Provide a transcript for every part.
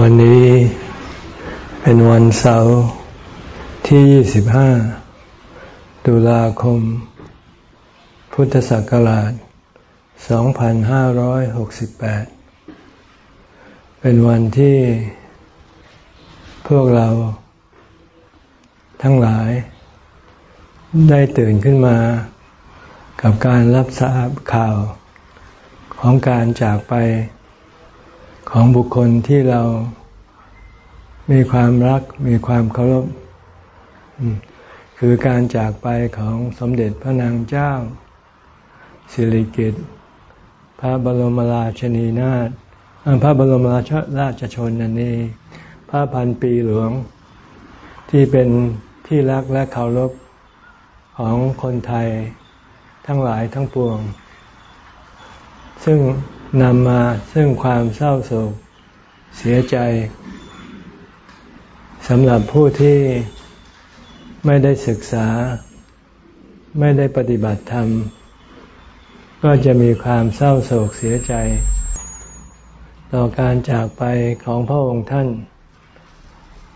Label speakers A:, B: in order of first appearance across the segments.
A: วันนี้เป็นวันเสาร์ที่ 25 ตุลาคม พุทธศักราช 2568 เป็นวันที่พวกเราทั้งหลาย ได้ตื่นขึ้นมากับการรับทราบข่าวของการจากไป ของบุคคลที่เรามีความรักมีความเคารพคือการจากไปของสมเด็จพระนางเจ้า สิริกิติ์พระบรมราชนีนาถพระบรมราชราชชนนันนี้พระพันปีหลวง ที่เป็นที่รักและเคารพของคนไทยทั้งหลายทั้งปวง ซึ่ง นำมาซึ่งความเศร้าโศกเสียใจสำหรับผู้ที่ไม่ได้ศึกษา ไม่ได้ปฏิบัติธรรม ก็จะมีความเศร้าโศกเสียใจ ต่อการจากไปของพระองค์ท่าน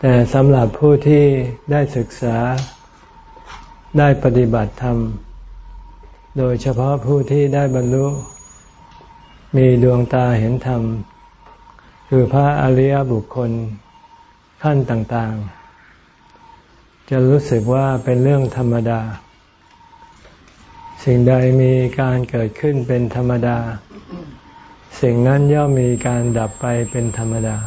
A: แต่สำหรับผู้ที่ได้ศึกษาได้ปฏิบัติธรรม โดยเฉพาะผู้ที่ได้บรรลุ มีดวงตาเห็นธรรม คือพระอริยบุคคลขั้นต่างๆ จะรู้สึกว่าเป็นเรื่องธรรมดา สิ่งใดมีการเกิดขึ้นเป็นธรรมดา สิ่งนั้นย่อมมีการดับไปเป็นธรรมดา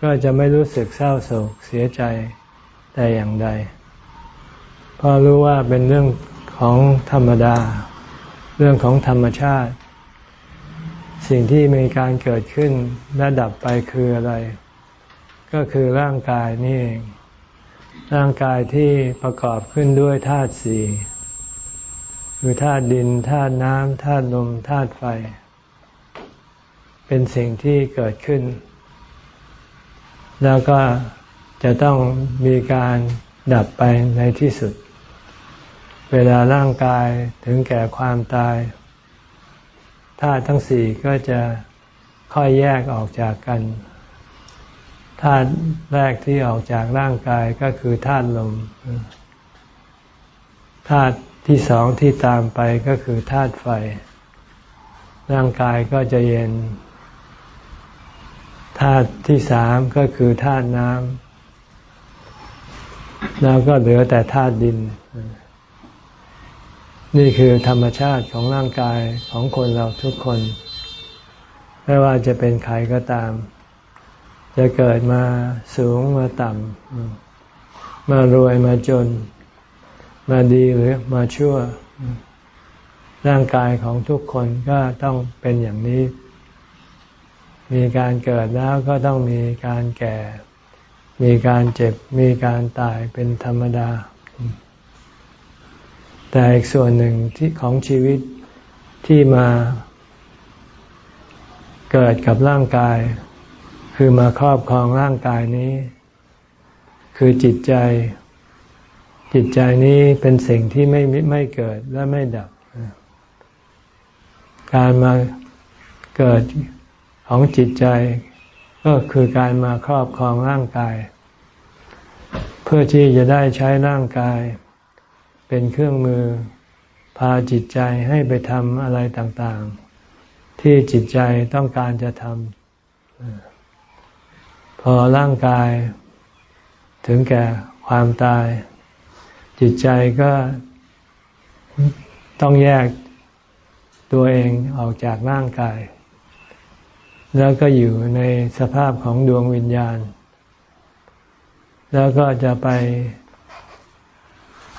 A: ก็จะไม่รู้สึกเศร้าโศกเสียใจแต่อย่างใด เพราะรู้ว่าเป็นเรื่องของธรรมดา เรื่องของธรรมชาติ สิ่งที่มีการเกิดขึ้นและดับไปคืออะไร ก็คือร่างกายนี่เอง ร่างกายที่ประกอบขึ้นด้วยธาตุสี่คือธาตุดินธาตุน้ำธาตุลมธาตุไฟ เป็นสิ่งที่เกิดขึ้น แล้วก็จะต้องมีการดับไปในที่สุด เวลาร่างกายถึงแก่ความตายธาตุทั้งสี่ก็จะค่อยแยกออกจากกันธาตุแรกที่ออกจากร่างกายก็คือธาตุลมธาตุที่สองที่ตามไปก็คือธาตุไฟ ร่างกายก็จะเย็นธาตุที่สามก็คือธาตุน้ำแล้วก็เหลือแต่ธาตุดิน นี่คือธรรมชาติของร่างกายของคนเราทุกคน ไม่ว่าจะเป็นใครก็ตาม จะเกิดมาสูงมาต่ำมารวยมาจน มาดีหรือมาชั่ว ร่างกายของทุกคนก็ต้องเป็นอย่างนี้ มีการเกิดแล้วก็ต้องมีการแก่ มีการเจ็บ มีการตายเป็นธรรมดา แต่อีกส่วนหนึ่งที่ของชีวิตที่มาเกิดกับร่างกาย คือมาครอบครองร่างกายนี้ คือจิตใจ จิตใจนี้เป็นสิ่งที่ไม่ไม่เกิดและไม่ดับ การมาเกิดของจิตใจ ก็คือการมาครอบครองร่างกาย เพื่อที่จะได้ใช้ร่างกาย เป็นเครื่องมือพาจิตใจให้ไปทำอะไรต่างๆ ที่จิตใจต้องการจะทำพอร่างกาย ถึงแก่ความตาย จิตใจก็ต้องแยกตัวเองออกจากร่างกาย แล้วก็อยู่ในสภาพของดวงวิญญาณ แล้วก็จะไป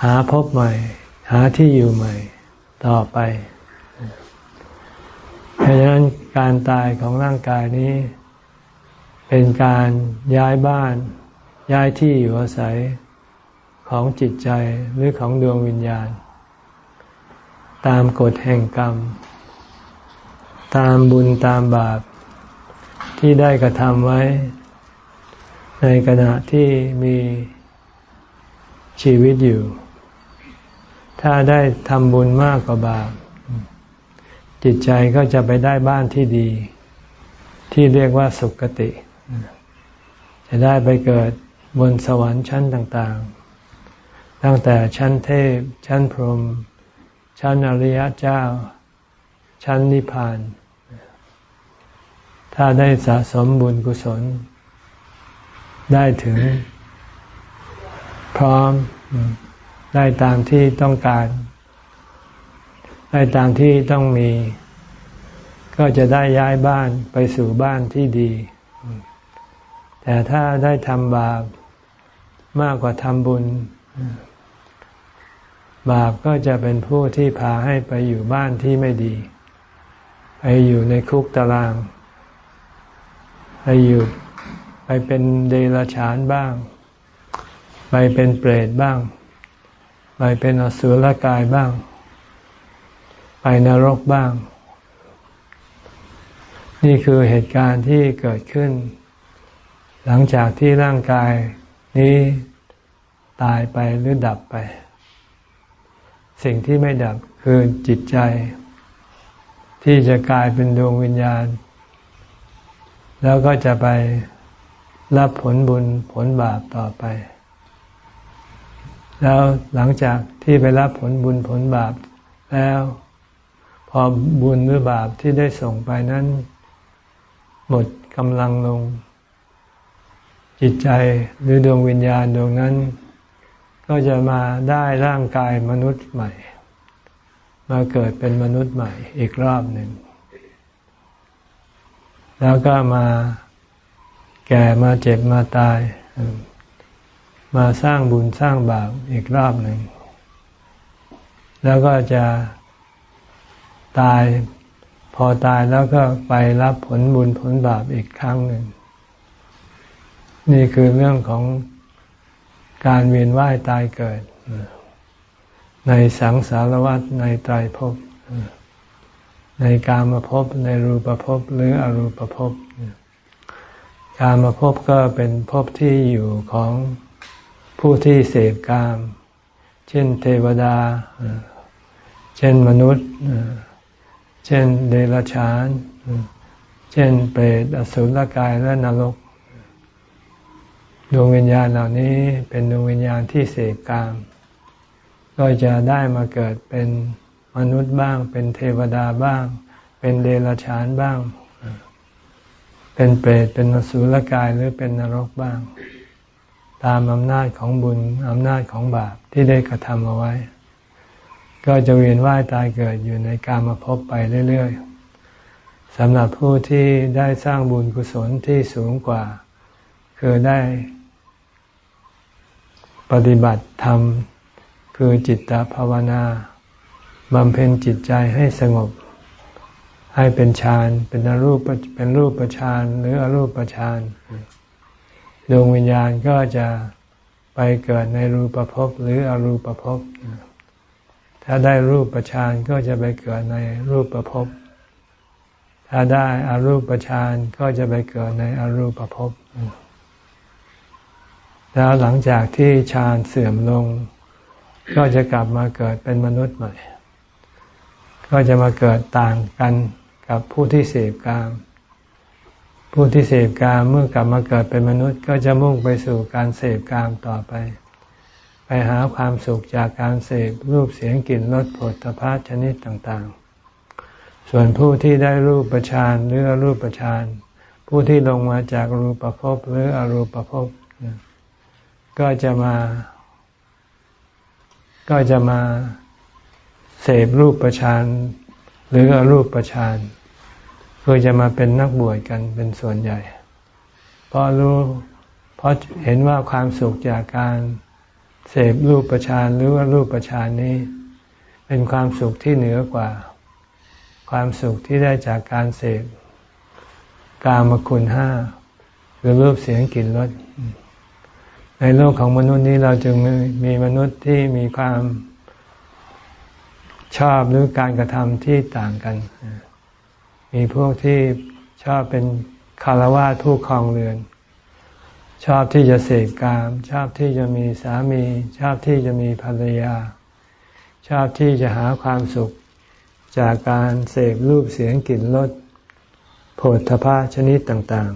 A: หาพบใหม่ หาที่อยู่ใหม่ ต่อไปเพราะฉะนั้นการตายของร่างกายนี้ เป็นการย้ายบ้าน ย้ายที่อยู่อาศัยของจิตใจหรือของดวงวิญญาณ ตามกฎแห่งกรรม ตามบุญตามบาปที่ได้กระทำไว้ ในขณะที่มีชีวิตอยู่ ถ้าได้ทำบุญมากกว่าบาป จิตใจก็จะไปได้บ้านที่ดี ที่เรียกว่าสุคติ จะได้ไปเกิดบนสวรรค์ชั้นต่างๆ ตั้งแต่ชั้นเทพ ชั้นพรหม ชั้นอริยเจ้า ชั้นนิพพาน ถ้าได้สะสมบุญกุศล ได้ถึงพร้อม ได้ตามที่ต้องการ ได้ตามที่ต้องมี ก็จะได้ย้ายบ้านไปสู่บ้านที่ดี แต่ถ้าได้ทำบาปมากกว่าทำบุญ บาปก็จะเป็นผู้ที่พาให้ไปอยู่บ้านที่ไม่ดี ไปอยู่ในคุกตาราง ไปอยู่ไปเป็นเดรัจฉานบ้าง ไปเป็นเปรตบ้าง ไปเป็นอสุรกายบ้าง ไปนรกบ้าง นี่คือเหตุการณ์ที่เกิดขึ้น หลังจากที่ร่างกายนี้ตายไปหรือดับไป สิ่งที่ไม่ดับคือจิตใจ ที่จะกลายเป็นดวงวิญญาณ แล้วก็จะไปรับผลบุญผลบาปต่อไป แล้วหลังจากที่ไปรับผลบุญผลบาปแล้ว พอบุญหรือบาปที่ได้ส่งไปนั้น หมดกำลังลง จิตใจหรือดวงวิญญาณดวงนั้น ก็จะมาได้ร่างกายมนุษย์ใหม่ มาเกิดเป็นมนุษย์ใหม่อีกรอบหนึ่ง แล้วก็มาแก่มาเจ็บมาตาย มาสร้างบุญสร้างบาปอีกรอบหนึ่ง แล้วก็จะตายพอตายแล้วก็ไปรับผลบุญผลบาปอีกครั้งหนึ่ง นี่คือเรื่องของการเวียนว่ายตายเกิด ในสังสารวัฏในไตรภพในการมาพบในรูปภพหรืออรูปภพการมาพบก็เป็นภพที่อยู่ของ ผู้ที่เสพกาม เช่นเทวดา เช่นมนุษย์ เช่นเดรัจฉาน เช่นเปรตอสุรกายและนรก ดวงวิญญาณเหล่านี้เป็นดวงวิญญาณที่เสพกาม ก็จะได้มาเกิดเป็นมนุษย์บ้าง เป็นเทวดาบ้าง เป็นเดรัจฉานบ้าง เป็นเปรต เป็นอสุรกายหรือเป็นนรกบ้าง ตามอำนาจของบุญอำนาจของบาปที่ได้กระทำเอาไว้ ก็จะเวียนว่ายตายเกิดอยู่ในการมาพบไปเรื่อยๆสำหรับผู้ที่ได้สร้างบุญกุศลที่สูงกว่า คือได้ ปฏิบัติธรรม คือจิตตภาวนาบำเพ็ญจิตใจให้สงบ ให้เป็นฌานเป็นอรูปเป็นรูปฌานหรืออรูปฌาน ดวงวิญญาณก็จะไปเกิดในรูปภพหรืออรูปภพ ถ้าได้รูปประชานก็จะไปเกิดในรูปภพ ถ้าได้อารูปประชานก็จะไปเกิดในอรูปภพ แล้วหลังจากที่ฌานเสื่อมลง ก็จะกลับมาเกิดเป็นมนุษย์ใหม่ ก็จะมาเกิดต่างกันกับผู้ที่เสพกาม ผู้ที่เสพกามเมื่อกลับมาเกิดเป็นมนุษย์ ก็จะมุ่งไปสู่การเสพกามต่อไป ไปหาความสุขจากการเสพรูปเสียงกลิ่นรสผลพาชนิดต่างๆ ส่วนผู้ที่ได้รูปประชานหรืออรูปประชานผู้ที่ลงมาจากรูปภพหรืออรูปภพก็จะมา ก็จะมาเสพรูปประชานหรืออรูปประชาน คือจะมาเป็นนักบวชกันเป็นส่วนใหญ่ เพราะรู้เพราะเห็นว่าความสุขจากการเสพรูปประชานหรือว่ารูปประชานนี้ เป็นความสุขที่เหนือกว่า ความสุขที่ได้จากการเสพกามคุณห้าหรือรูปเสียงกลิ่นรสในโลกของมนุษย์นี้เราจึงมีมนุษย์ที่มีความชอบหรือการกระทำที่ต่างกัน มีพวกที่ชอบเป็นคารวะผู้ครองเรือน ชอบที่จะเสกกาม ชอบที่จะมีสามี ชอบที่จะมีภรรยา ชอบที่จะหาความสุข จากการเสพรูปเสียงกลิ่นรสผผลทพะชนิดต่าง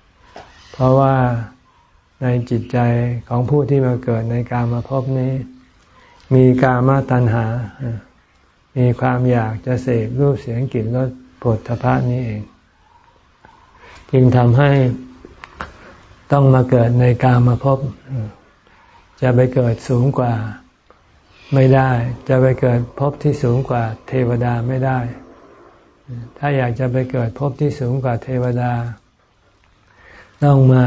A: ๆ เพราะว่าในจิตใจของผู้ที่มาเกิดในการมาพบนี้ มีกามาตัณหา มีความอยากจะเสพรูปเสียงกลิ่นรส ผลทพะนี้เอง จึงทำให้ต้องมาเกิดในกามาพบ จะไปเกิดสูงกว่าไม่ได้ จะไปเกิดพบที่สูงกว่าเทวดาไม่ได้ ถ้าอยากจะไปเกิดพบที่สูงกว่าเทวดา ต้องมา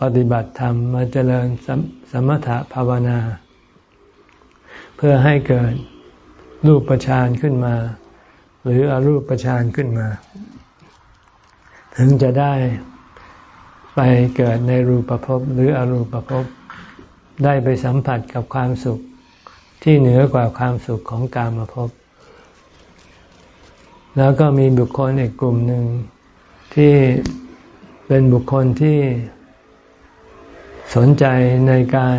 A: ปฏิบัติธรรมมาเจริญสมสมถะภาวนา เพื่อให้เกิดรูปปานขึ้นมา หรืออรูปประชานขึ้นมา ถึงจะได้ไปเกิดในรูปภพหรืออรูปภพได้ไปสัมผัสกับความสุขที่เหนือกว่าความสุขของกามภพแล้วก็มีบุคคลอีกกลุ่มหนึ่งที่เป็นบุคคลที่สนใจในการ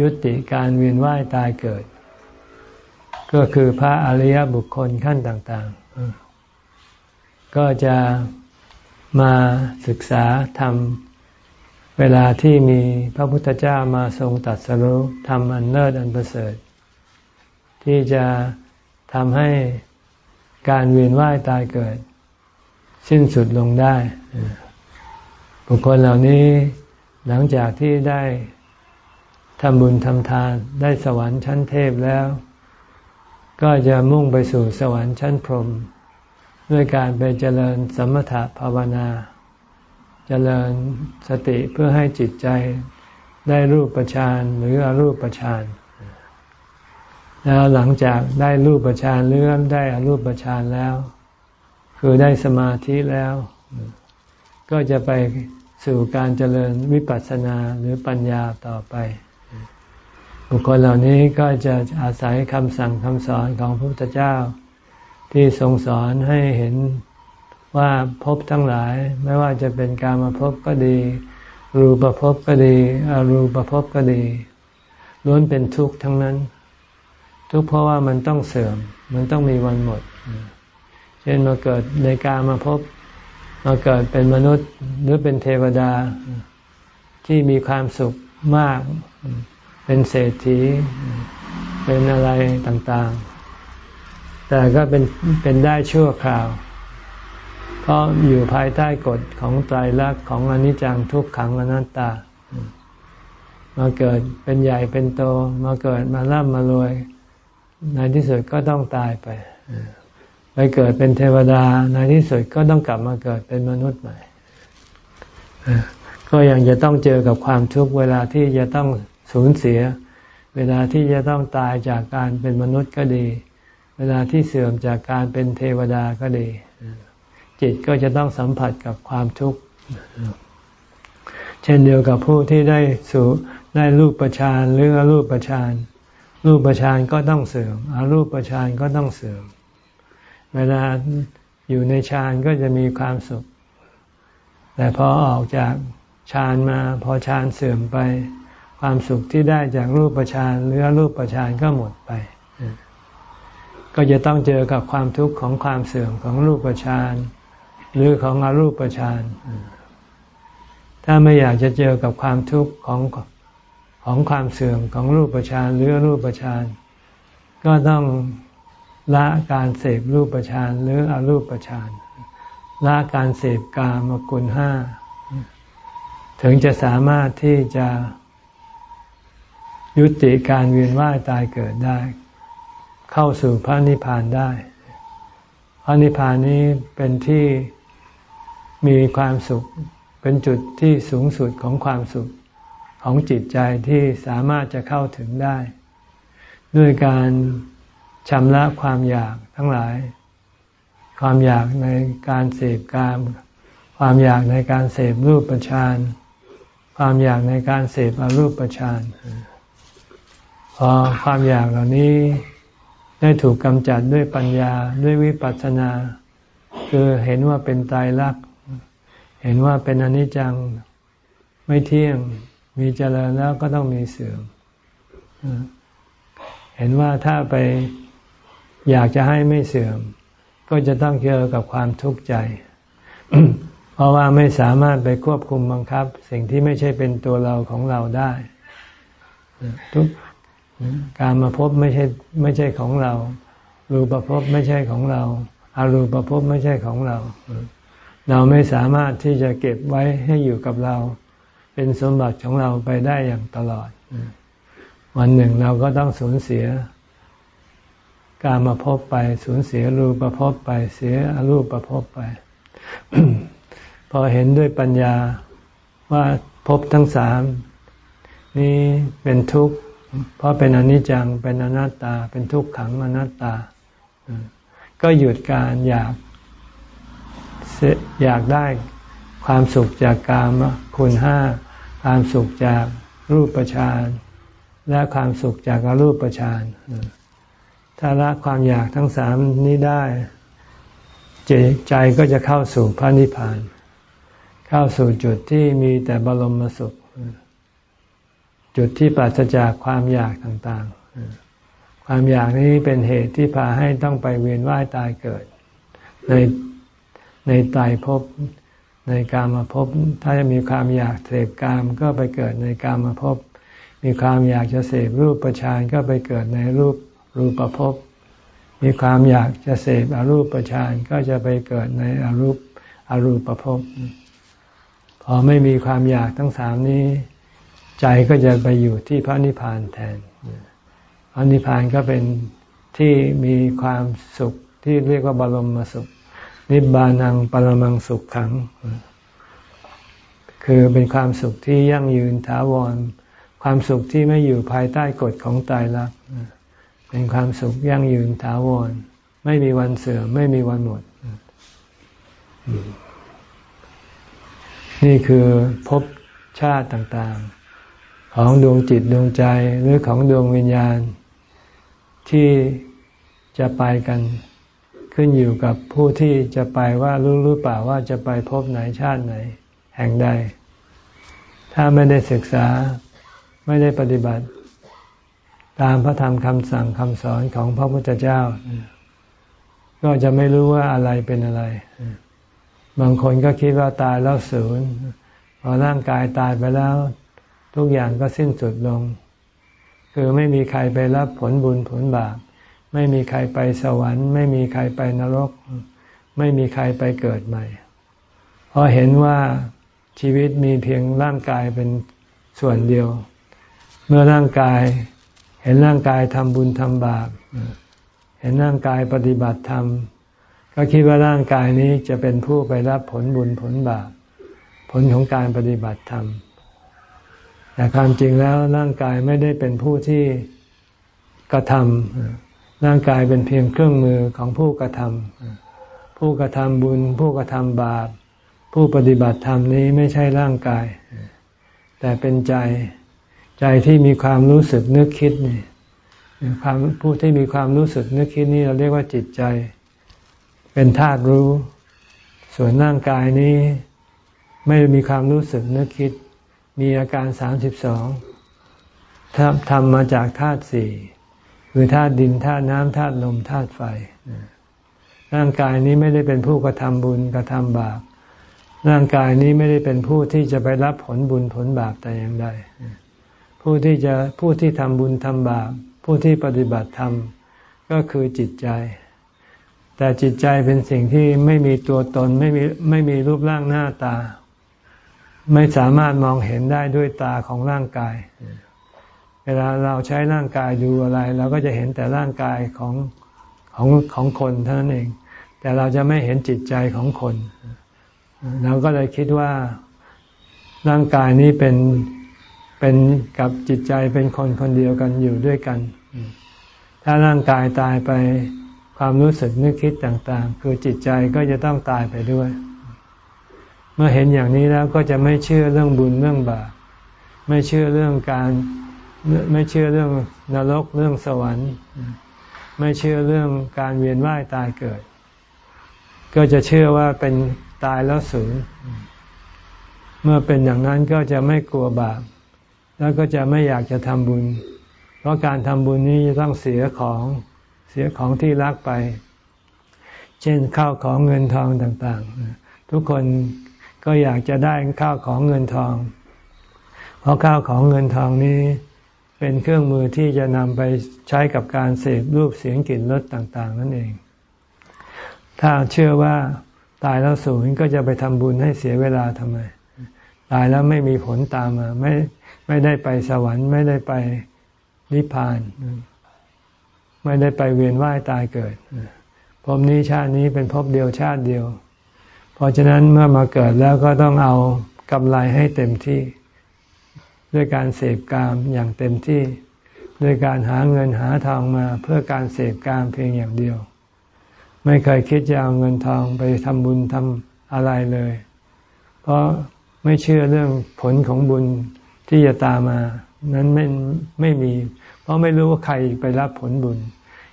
A: ยุติการเวียนว่ายตายเกิด ก็คือพระอริยบุคคลขั้นต่างๆ ก็จะมาศึกษาทำเวลาที่มีพระพุทธเจ้ามาทรงตัดสรุทำอันเลิศอันประเสริฐ ที่จะทำให้การเวียนว่ายตายเกิด สิ้นสุดลงได้ บุคคลเหล่านี้หลังจากที่ได้ทำบุญทำทานได้สวรรค์ชั้นเทพแล้ว ก็จะมุ่งไปสู่สวรรค์ชั้นพรหมด้วยการไปเจริญสมถะภาวนา เจริญสติเพื่อให้จิตใจได้รูปประชานหรืออรูปประชานแล้วหลังจากได้รูปประชานหรือได้อรูปประชานแล้ว คือได้สมาธิแล้ว ก็จะไปสู่การเจริญวิปัสสนาหรือปัญญาต่อไป บุคคลเหล่านี้ก็จะอาศัยคำสั่งคำสอนของพระพุทธเจ้า ที่ทรงสอนให้เห็นว่าภพทั้งหลาย ไม่ว่าจะเป็นการมาพบก็ดี รูปภพก็ดีอรูปภพก็ดี ล้วนเป็นทุกข์ทั้งนั้น ทุกข์เพราะว่ามันต้องเสื่อม มันต้องมีวันหมด เช่นมาเกิดในการมาพบมาเกิดเป็นมนุษย์หรือเป็นเทวดาที่มีความสุขมาก เป็นเศรษฐี เป็นอะไรต่างๆ แต่ก็เป็นเป็นได้ชั่วคราว เพราะอยู่ภายใต้กฎของไตรลักษณ์ของอนิจจังทุกขังอนัตตา มาเกิดเป็นใหญ่เป็นโต มาเกิดมาร่ำมารวย ในที่สุดก็ต้องตายไป ไปเกิดเป็นเทวดา ในที่สุดก็ต้องกลับมาเกิดเป็นมนุษย์ใหม่ก็ยังจะต้องเจอกับความทุกข์เวลาที่จะต้อง สูญเสีย เวลาที่จะต้องตายจากการเป็นมนุษย์ก็ดี เวลาที่เสื่อมจากการเป็นเทวดาก็ดี จิตก็จะต้องสัมผัสกับความทุกข์ เช่นเดียวกับผู้ที่ได้สูได้รูปประชานหรืออรูปประชานรูปประชานก็ต้องเสื่อมอรูปประชานก็ต้องเสื่อม เวลาอยู่ในฌานก็จะมีความสุข แต่พอออกจากฌานมาพอฌานเสื่อมไป ความสุขที่ได้จากรูปฌานหรือรูปฌานก็หมดไป ก็จะต้องเจอกับความทุกข์ของความเสื่อมของรูปฌานหรือของอรูปฌานถ้าไม่อยากจะเจอกับความทุกข์ของของความเสื่อมของรูปฌานหรือรูปฌานก็ต้องละการเสพรูปฌานหรืออรูปฌานละการเสพกามกุลห้าถึงจะสามารถที่จะ ยุติการเวียนว่ายตายเกิดได้ เข้าสู่พระนิพพานได้พระนิพพานนี้เป็นที่มีความสุขเป็นจุดที่สูงสุดของความสุขของจิตใจที่สามารถจะเข้าถึงได้ ด้วยการชำระความอยากทั้งหลาย ความอยากในการเสพกาม ความอยากในการเสพรูปประชานความอยากในการเสพอรูปประชาน พอความอยากเหล่านี้ได้ถูกกำจัดด้วยปัญญาด้วยวิปัสสนา คือเห็นว่าเป็นตายรัก เห็นว่าเป็นอนิจจังไม่เที่ยงมีเจริญแล้วก็ต้องมีเสื่อม เห็นว่าถ้าไปอยากจะให้ไม่เสื่อม ก็จะต้องเจอกับความทุกข์ใจ เพราะว่าไม่สามารถไปควบคุมบังคับ สิ่งที่ไม่ใช่เป็นตัวเราของเราได้ทุก การมาพบไม่ใช่ไม่ใช่ของเรา รูปภพไม่ใช่ของเรา อารูปภพไม่ใช่ของเรา เราไม่สามารถที่จะเก็บไว้ให้อยู่กับเรา เป็นสมบัติของเราไปได้อย่างตลอด วันหนึ่งเราก็ต้องสูญเสีย การมาพบไป สูญเสียรูปภพไป เสียอรูปภพไป พอเห็นด้วยปัญญาว่าภพทั้งสามนี้เป็นทุกข์ เพราะเป็นอนิจจังเป็นอนัตตา เป็นทุกขังอนัตตา ก็หยุดการอยากอยากได้ความสุขจากกามคุณห้าความสุขจากรูปฌานและความสุขจากอรูปฌานถ้าละความอยากทั้งสามนี้ได้ใจก็จะเข้าสู่พระนิพพาน เข้าสู่จุดที่มีแต่บรมสุข จุดที่ปราศจากความอยากต่างๆ ความอยากนี้เป็นเหตุที่พาให้ต้องไปเวียนว่ายตายเกิด ในในตายภพในกามาภพถ้าจะมีความอยากเสพกามก็ไปเกิดในกามาภพมีความอยากจะเสพรูปประชานก็ไปเกิดในรูปรูปภพมีความอยากจะเสพอรูปประชานก็จะไปเกิดในอรูปอรูปภพพอไม่มีความอยากทั้งสามนี้ ใจก็จะไปอยู่ที่พระนิพพานแทนอนิพพานก็เป็นที่มีความสุขที่เรียกว่าบรมสุข นิบานังปรมังสุขขัง คือเป็นความสุขที่ยั่งยืนถาวร ความสุขที่ไม่อยู่ภายใต้กฎของตายรักเป็นความสุขยั่งยืนถาวร ไม่มีวันเสือ่อมไม่มีวันหมด นี่คือภพชาติต่างๆ ของดวงจิตดวงใจหรือของดวงวิญญาณ ที่จะไปกันขึ้นอยู่กับผู้ที่จะไปว่ารู้หรือเปล่าว่าจะไปพบไหนชาติไหน แห่งใด ถ้าไม่ได้ศึกษาไม่ได้ปฏิบัติ ตามพระธรรมคำสั่งคำสอนของพระพุทธเจ้า ก็จะไม่รู้ว่าอะไรเป็นอะไร บางคนก็คิดว่าตายแล้วศูนย์พอร่างกายตายไปแล้ว ทุกอย่างก็สิ้นสุดลง คือไม่มีใครไปรับผลบุญผลบาป ไม่มีใครไปสวรรค์ ไม่มีใครไปนรก ไม่มีใครไปเกิดใหม่ เพราะเห็นว่าชีวิตมีเพียงร่างกายเป็นส่วนเดียว เมื่อร่างกายเห็นร่างกายทำบุญทำบาป เห็นร่างกายปฏิบัติธรรม ก็คิดว่าร่างกายนี้จะเป็นผู้ไปรับผลบุญผลบาป ผลของการปฏิบัติธรรม แต่ความจริงแล้วร่างกายไม่ได้เป็นผู้ที่กระทำร่างกายเป็นเพียงเครื่องมือของผู้กระทำผู้กระทำบุญ ผู้กระทำบาป ผู้ปฏิบัติธรรมนี้ไม่ใช่ร่างกาย แต่เป็นใจใจที่มีความรู้สึกนึกคิดนี่ความผู้ที่มีความรู้สึกนึกคิดนี่เราเรียกว่าจิตใจ เป็นธาตุรู้ ส่วนร่างกายนี้ ไม่มีความรู้สึกนึกคิด มีอาการสามสิบสองทำมาจากธาตุสี่คือธาตุดินธาตุน้ำธาตุลมธาตุไฟ ร่างกายนี้ไม่ได้เป็นผู้กระทำบุญกระทำบาป ร่างกายนี้ไม่ได้เป็นผู้ที่จะไปรับผลบุญผลบาปแต่อย่างใด ผู้ที่จะผู้ที่ทำบุญทำบาป ผู้ที่ปฏิบัติธรรมก็คือจิตใจ แต่จิตใจเป็นสิ่งที่ไม่มีตัวตนไม่มีไม่มีรูปร่างหน้าตา ไม่สามารถมองเห็นได้ด้วยตาของร่างกาย เวลาเราใช้ร่างกายดูอะไร เราก็จะเห็นแต่ร่างกายของของของคนเท่านั้นเอง แต่เราจะไม่เห็นจิตใจของคน เราก็เลยคิดว่าร่างกายนี้เป็นเป็นกับจิตใจเป็นคนคนเดียวกันอยู่ด้วยกัน ถ้าร่างกายตายไปความรู้สึกนึกคิดต่าง ๆ คือจิตใจก็จะต้องตายไปด้วย เมื่อเห็นอย่างนี้แล้วก็จะไม่เชื่อเรื่องบุญเรื่องบาปไม่เชื่อเรื่องการไม่เชื่อเรื่องนรกเรื่องสวรรค์ ไม่เชื่อเรื่องการเวียนว่ายตายเกิด ก็จะเชื่อว่าเป็นตายแล้วสูญเมื่อเป็นอย่างนั้นก็จะไม่กลัวบาปแล้วก็จะไม่อยากจะทำบุญ เพราะการทำบุญนี้จะต้องเสียของเสียของที่รักไป เช่นข้าวของเงินทองต่าง ๆ ทุกคน ก็อยากจะได้ข้าวของเงินทอง เพราะข้าวของเงินทองนี้เป็นเครื่องมือที่จะนำไปใช้กับการเสพรูปเสียงกลิ่นรสต่าง ๆ นั่นเอง ถ้าเชื่อว่าตายแล้วสูญก็จะไปทำบุญให้เสียเวลาทำไม ตายแล้วไม่มีผลตามมาไม่ไม่ได้ไปสวรรค์ไม่ได้ไปนิพพาน ไม่ได้ไปเวียนว่ายตายเกิดภพนี้ชาตินี้เป็นภพเดียวชาติเดียว เพราะฉะนั้นเมื่อมาเกิดแล้วก็ต้องเอากำไรให้เต็มที่ ด้วยการเสพกามอย่างเต็มที่ ด้วยการหาเงินหาทองมาเพื่อการเสพกามเพียงอย่างเดียว ไม่เคยคิดจะเอาเงินทองไปทำบุญทำอะไรเลย เพราะไม่เชื่อเรื่องผลของบุญที่จะตามมา นั้นไม่ไม่มี เพราะไม่รู้ว่าใครไปรับผลบุญ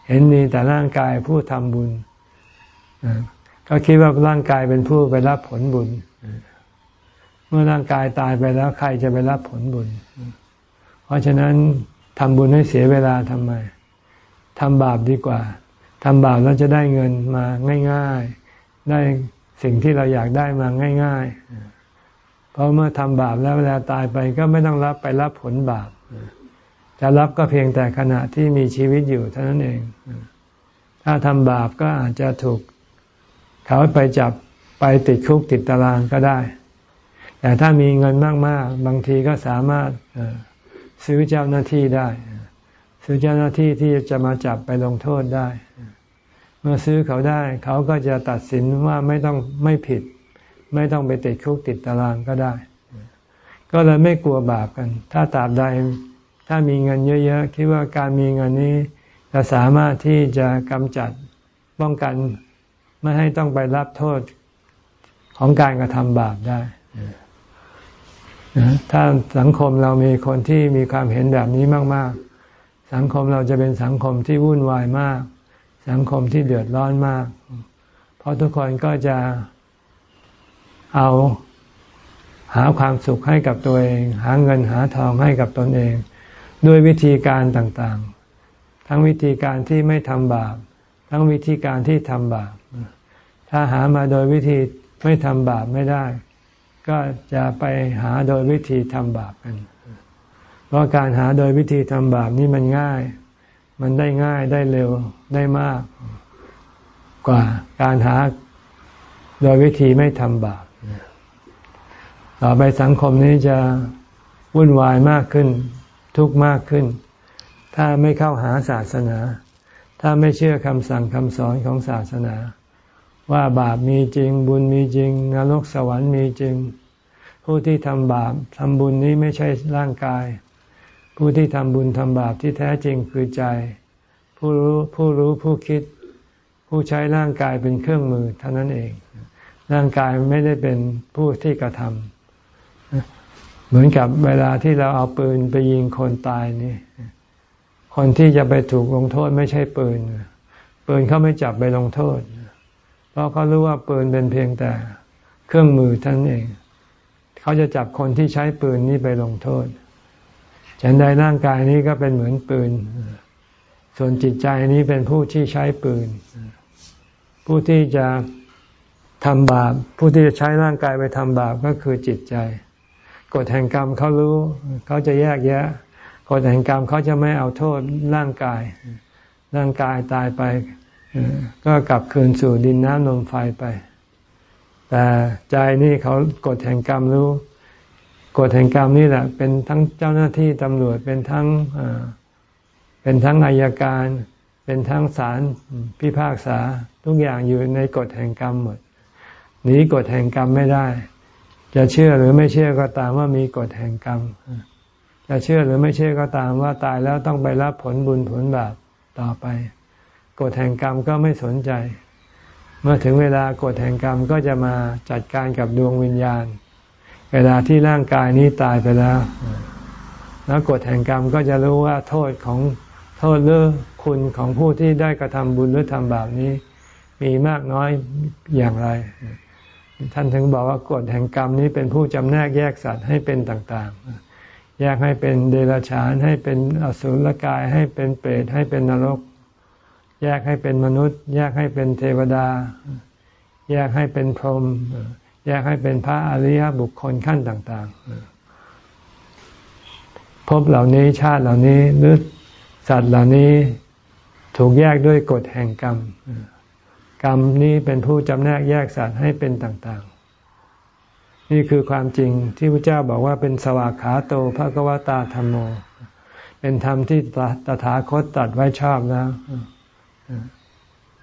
A: เห็นมีแต่ร่างกายผู้ทำบุญ ก็คิดว่าร่างกายเป็นผู้ไปรับผลบุญ เมื่อร่างกายตายไปแล้วใครจะไปรับผลบุญ เพราะฉะนั้นทำบุญให้เสียเวลาทำไมทำบาปดีกว่าทำบาปแล้วจะได้เงินมาง่าย ๆ ได้สิ่งที่เราอยากได้มาง่าย ๆ เพราะเมื่อทำบาปแล้วเวลาตายไปก็ไม่ต้องรับไปรับผลบาป จะรับก็เพียงแต่ขณะที่มีชีวิตอยู่เท่านั้นเอง ถ้าทำบาปก็อาจจะถูก เขาไปจับไปติดคุกติดตารางก็ได้ แต่ถ้ามีเงินมาก ๆ บางทีก็สามารถซื้อเจ้าหน้าที่ได้ ซื้อเจ้าหน้าที่ที่จะมาจับไปลงโทษได้ เมื่อซื้อเขาได้ เขาก็จะตัดสินว่าไม่ต้องไม่ผิด ไม่ต้องไปติดคุกติดตารางก็ได้ ก็เลยไม่กลัวบาปกัน ถ้าตราบใดถ้ามีเงินเยอะ ๆ คิดว่าการมีเงินนี้จะสามารถที่จะกำจัดป้องกัน ไม่ให้ต้องไปรับโทษของการกระทำบาปได้ถ้าสังคมเรามีคนที่มีความเห็นแบบนี้มาก ๆ สังคมเราจะเป็นสังคมที่วุ่นวายมาก สังคมที่เดือดร้อนมาก เพราะทุกคนก็จะเอาหาความสุขให้กับตัวเอง หาเงินหาทองให้กับตนเอง ด้วยวิธีการต่าง ๆ ทั้งวิธีการที่ไม่ทำบาป ทั้งวิธีการที่ทำบาป ถ้าหามาโดยวิธีไม่ทำบาปไม่ได้ ก็จะไปหาโดยวิธีทำบาปกัน เพราะการหาโดยวิธีทำบาปนี่มันง่าย มันได้ง่ายได้เร็วได้มาก กว่าการหาโดยวิธีไม่ทำบาปต่อไปสังคมนี้จะวุ่นวายมากขึ้น ทุกข์มากขึ้น ถ้าไม่เข้าหาศาสนา ถ้าไม่เชื่อคำสั่งคำสอนของศาสนา ว่าบาปมีจริง บุญมีจริง นรกสวรรค์มีจริง ผู้ที่ทำบาปทำบุญนี้ไม่ใช่ร่างกาย ผู้ที่ทำบุญทำบาปที่แท้จริงคือใจ ผู้รู้ผู้รู้ผู้คิด ผู้ใช้ร่างกายเป็นเครื่องมือเท่านั้นเอง ร่างกายไม่ได้เป็นผู้ที่กระทำเหมือนกับเวลาที่เราเอาปืนไปยิงคนตายนี่คนที่จะไปถูกลงโทษไม่ใช่ปืน ปืนเขาไม่จับไปลงโทษ เพราะเขารู้ว่าปืนเป็นเพียงแต่เครื่องมือท่านเอง เขาจะจับคนที่ใช้ปืนนี้ไปลงโทษ ฉันใดร่างกายนี้ก็เป็นเหมือนปืน ส่วนจิตใจนี้เป็นผู้ที่ใช้ปืน ผู้ที่จะทำบาป ผู้ที่จะใช้ร่างกายไปทำบาปก็คือจิตใจ กฎแห่งกรรมเขารู้ เขาจะแยกแยะกฎแห่งกรรมเขาจะไม่เอาโทษร่างกาย ร่างกายตายไป ก็กลับคืนสู่ดินน้ำลมไฟไป แต่ใจนี่เขากฎแห่งกรรมรู้กฎแห่งกรรมนี่แหละ เป็นทั้งเจ้าหน้าที่ตำรวจเป็นทั้งเป็นทั้งอายการ เป็นทั้งศาลพิพากษา ทุกอย่างอยู่ในกฎแห่งกรรมหมดหนีกฎแห่งกรรมไม่ได้ จะเชื่อหรือไม่เชื่อก็ตามว่ามีกฎแห่งกรรมจะเชื่อหรือไม่เชื่อก็ตามว่าตายแล้วต้องไปรับผลบุญผลบาปต่อไป กฎแห่งกรรมก็ไม่สนใจ เมื่อถึงเวลากฎแห่งกรรมก็จะมาจัดการกับดวงวิญญาณ เวลาที่ร่างกายนี้ตายไปแล้ว แล้วกฎแห่งกรรมก็จะรู้ว่าโทษของโทษหรือคุณของผู้ที่ได้กระทำบุญหรือทำบาปนี้ มีมากน้อยอย่างไร ท่านถึงบอกว่ากฎแห่งกรรมนี้เป็นผู้จำแนกแยกสัตว์ให้เป็นต่าง ๆ แยกให้เป็นเดรัจฉานให้เป็นอสุรกายให้เป็นเปรตให้เป็นนรก แยกให้เป็นมนุษย์ แยกให้เป็นเทวดา แยกให้เป็นพรหมแยกให้เป็นพระอริยบุคคลขั้นต่างๆพบเหล่านี้ชาติเหล่านี้หรือสัตว์เหล่านี้ถูกแยกด้วยกฎแห่งกรรม กรรมนี้เป็นผู้จำแนกแยกสัตว์ให้เป็นต่างๆ นี่คือความจริงที่พระเจ้าบอกว่าเป็นสวากขาโตภะกวตาธรรมโม เป็นธรรมที่ตถาคตตัดไว้ชอบแล้ว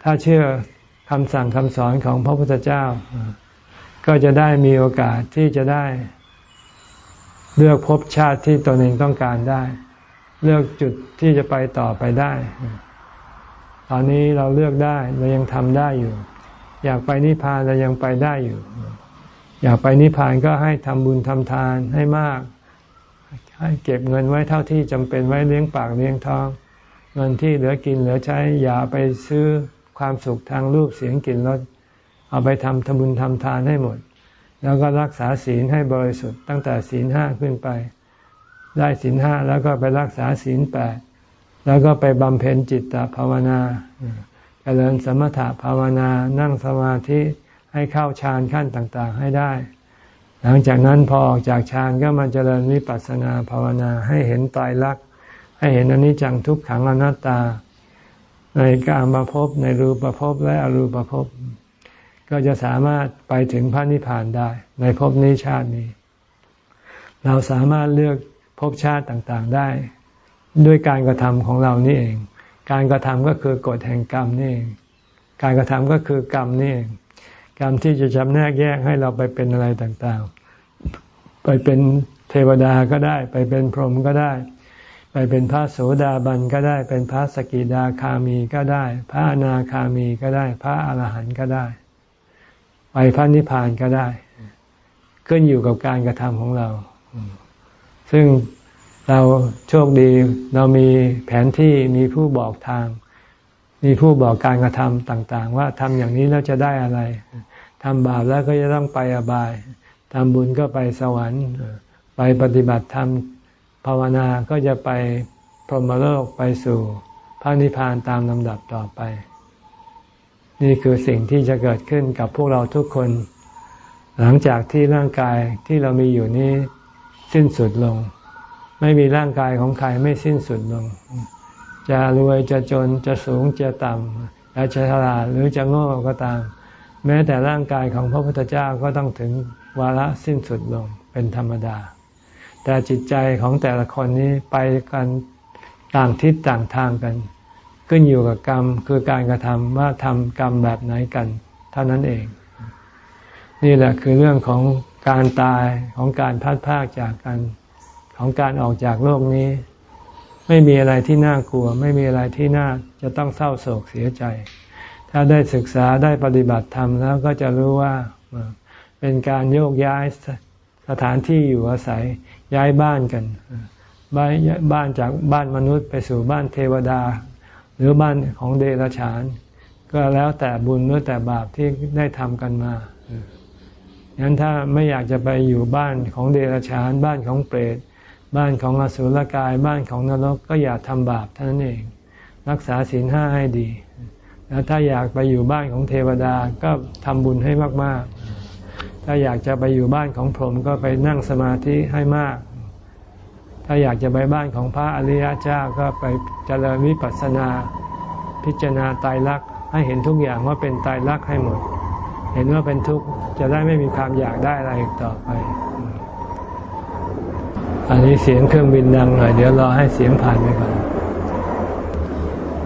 A: ถ้าเชื่อคำสั่งคำสอนของพระพุทธเจ้า ก็จะได้มีโอกาสที่จะได้เลือกภพชาติที่ตนเองต้องการได้ เลือกจุดที่จะไปต่อไปได้ ตอนนี้เราเลือกได้เรายังทำได้อยู่ อยากไปนิพพานเรายังไปได้อยู่ อยากไปนิพพานก็ให้ทำบุญทำทานให้มาก ให้เก็บเงินไว้เท่าที่จำเป็นไว้เลี้ยงปากเลี้ยงท้อง เงินที่เหลือกินเหลือใช้อย่าไปซื้อความสุขทางรูปเสียงกลิ่นรสเอาไปทำทบุญทำทานให้หมด แล้วก็รักษาศีลให้บริสุทธิ์ตั้งแต่ศีลห้าขึ้นไป ได้ศีลห้าแล้วก็ไปรักษาศีลแปดแล้วก็ไปบำเพ็ญจิตตภาวนาเจริญสมถะภาวนานั่งสมาธิให้เข้าฌานขั้นต่างๆให้ได้ หลังจากนั้นพอออกจากฌานก็มาเจริญวิปัสสนาภาวนาให้เห็นตายรัก ให้เห็นอนิจจังทุกขังอนัตตา ในการมาพบในรูปภพบและอรูปภพบ ก็จะสามารถไปถึงพระนิพพานได้ ในภพนี้ชาตินี้ เราสามารถเลือกภพชาติต่างๆได้ ด้วยการกระทำของเรานี่เอง การกระทำก็คือกฎแห่งกรรมนี่เองการกระทำก็คือกรรมนี่เองกรรมที่จะจำแนกแยกให้เราไปเป็นอะไรต่างๆ ไปเป็นเทวดาก็ได้ ไปเป็นพรหมก็ได้ ไปเป็นพระโสดาบันก็ได้ เป็นพระสกิดาคามีก็ได้ พระอนาคามีก็ได้ พระอรหันต์ก็ได้ ไปพระนิพพานก็ได้ ขึ้นอยู่กับการกระทำของเรา ซึ่งเราโชคดีเรามีแผนที่มีผู้บอกทาง มีผู้บอกการกระทำต่าง ๆ ว่าทำอย่างนี้แล้วจะได้อะไรทำบาปแล้วก็จะต้องไปอบายทำบุญก็ไปสวรรค์ ไปปฏิบัติธรรม ภาวนาก็จะไปพรหมโลกไปสู่พระนิพพานตามลำดับต่อไป นี่คือสิ่งที่จะเกิดขึ้นกับพวกเราทุกคน หลังจากที่ร่างกายที่เรามีอยู่นี้สิ้นสุดลง ไม่มีร่างกายของใครไม่สิ้นสุดลง จะรวยจะจนจะสูงจะต่ำจะฉลาดหรือจะโง่ก็ตาม แม้แต่ร่างกายของพระพุทธเจ้าก็ต้องถึงวาระสิ้นสุดลงเป็นธรรมดา แต่จิตใจของแต่ละคนนี้ไปกันต่างทิศต่างทางกัน ขึ้นอยู่กับกรรมคือการกระทำว่าทำกรรมแบบไหนกัน เท่านั้นเอง นี่แหละคือเรื่องของการตายของการพัดพากจากกัน ของการออกจากโลกนี้ ไม่มีอะไรที่น่ากลัว ไม่มีอะไรที่น่าจะต้องเศร้าโศกเสียใจ ถ้าได้ศึกษาได้ปฏิบัติธรรมแล้วก็จะรู้ว่าเป็นการโยกย้ายสถานที่อยู่อาศัย ย้ายบ้านกัน บ้านบ้านจากบ้านมนุษย์ไปสู่บ้านเทวดา หรือบ้านของเดรัจฉาน ก็แล้วแต่บุญหรือแต่บาปที่ได้ทำกันมางั้นถ้าไม่อยากจะไปอยู่บ้านของเดรัจฉาน บ้านของเปรตบ้านของอสุรกายบ้านของนรกก็อย่าทำบาปเท่านั้นเอง รักษาศีลห้าให้ดี แล้วถ้าอยากไปอยู่บ้านของเทวดาก็ทำบุญให้มาก ๆ ถ้าอยากจะไปอยู่บ้านของพรหมก็ไปนั่งสมาธิให้มาก ถ้าอยากจะไปบ้านของพระอริยเจ้าก็ไปเจริญวิปัสสนา พิจารณาตายรักให้เห็นทุกอย่างว่าเป็นตายรักให้หมด เห็นว่าเป็นทุกข์จะได้ไม่มีความอยากได้อะไรอีกต่อไป อันนี้เสียงเครื่องบินดังหน่อยเดี๋ยวรอให้เสียงผ่านไปก่อน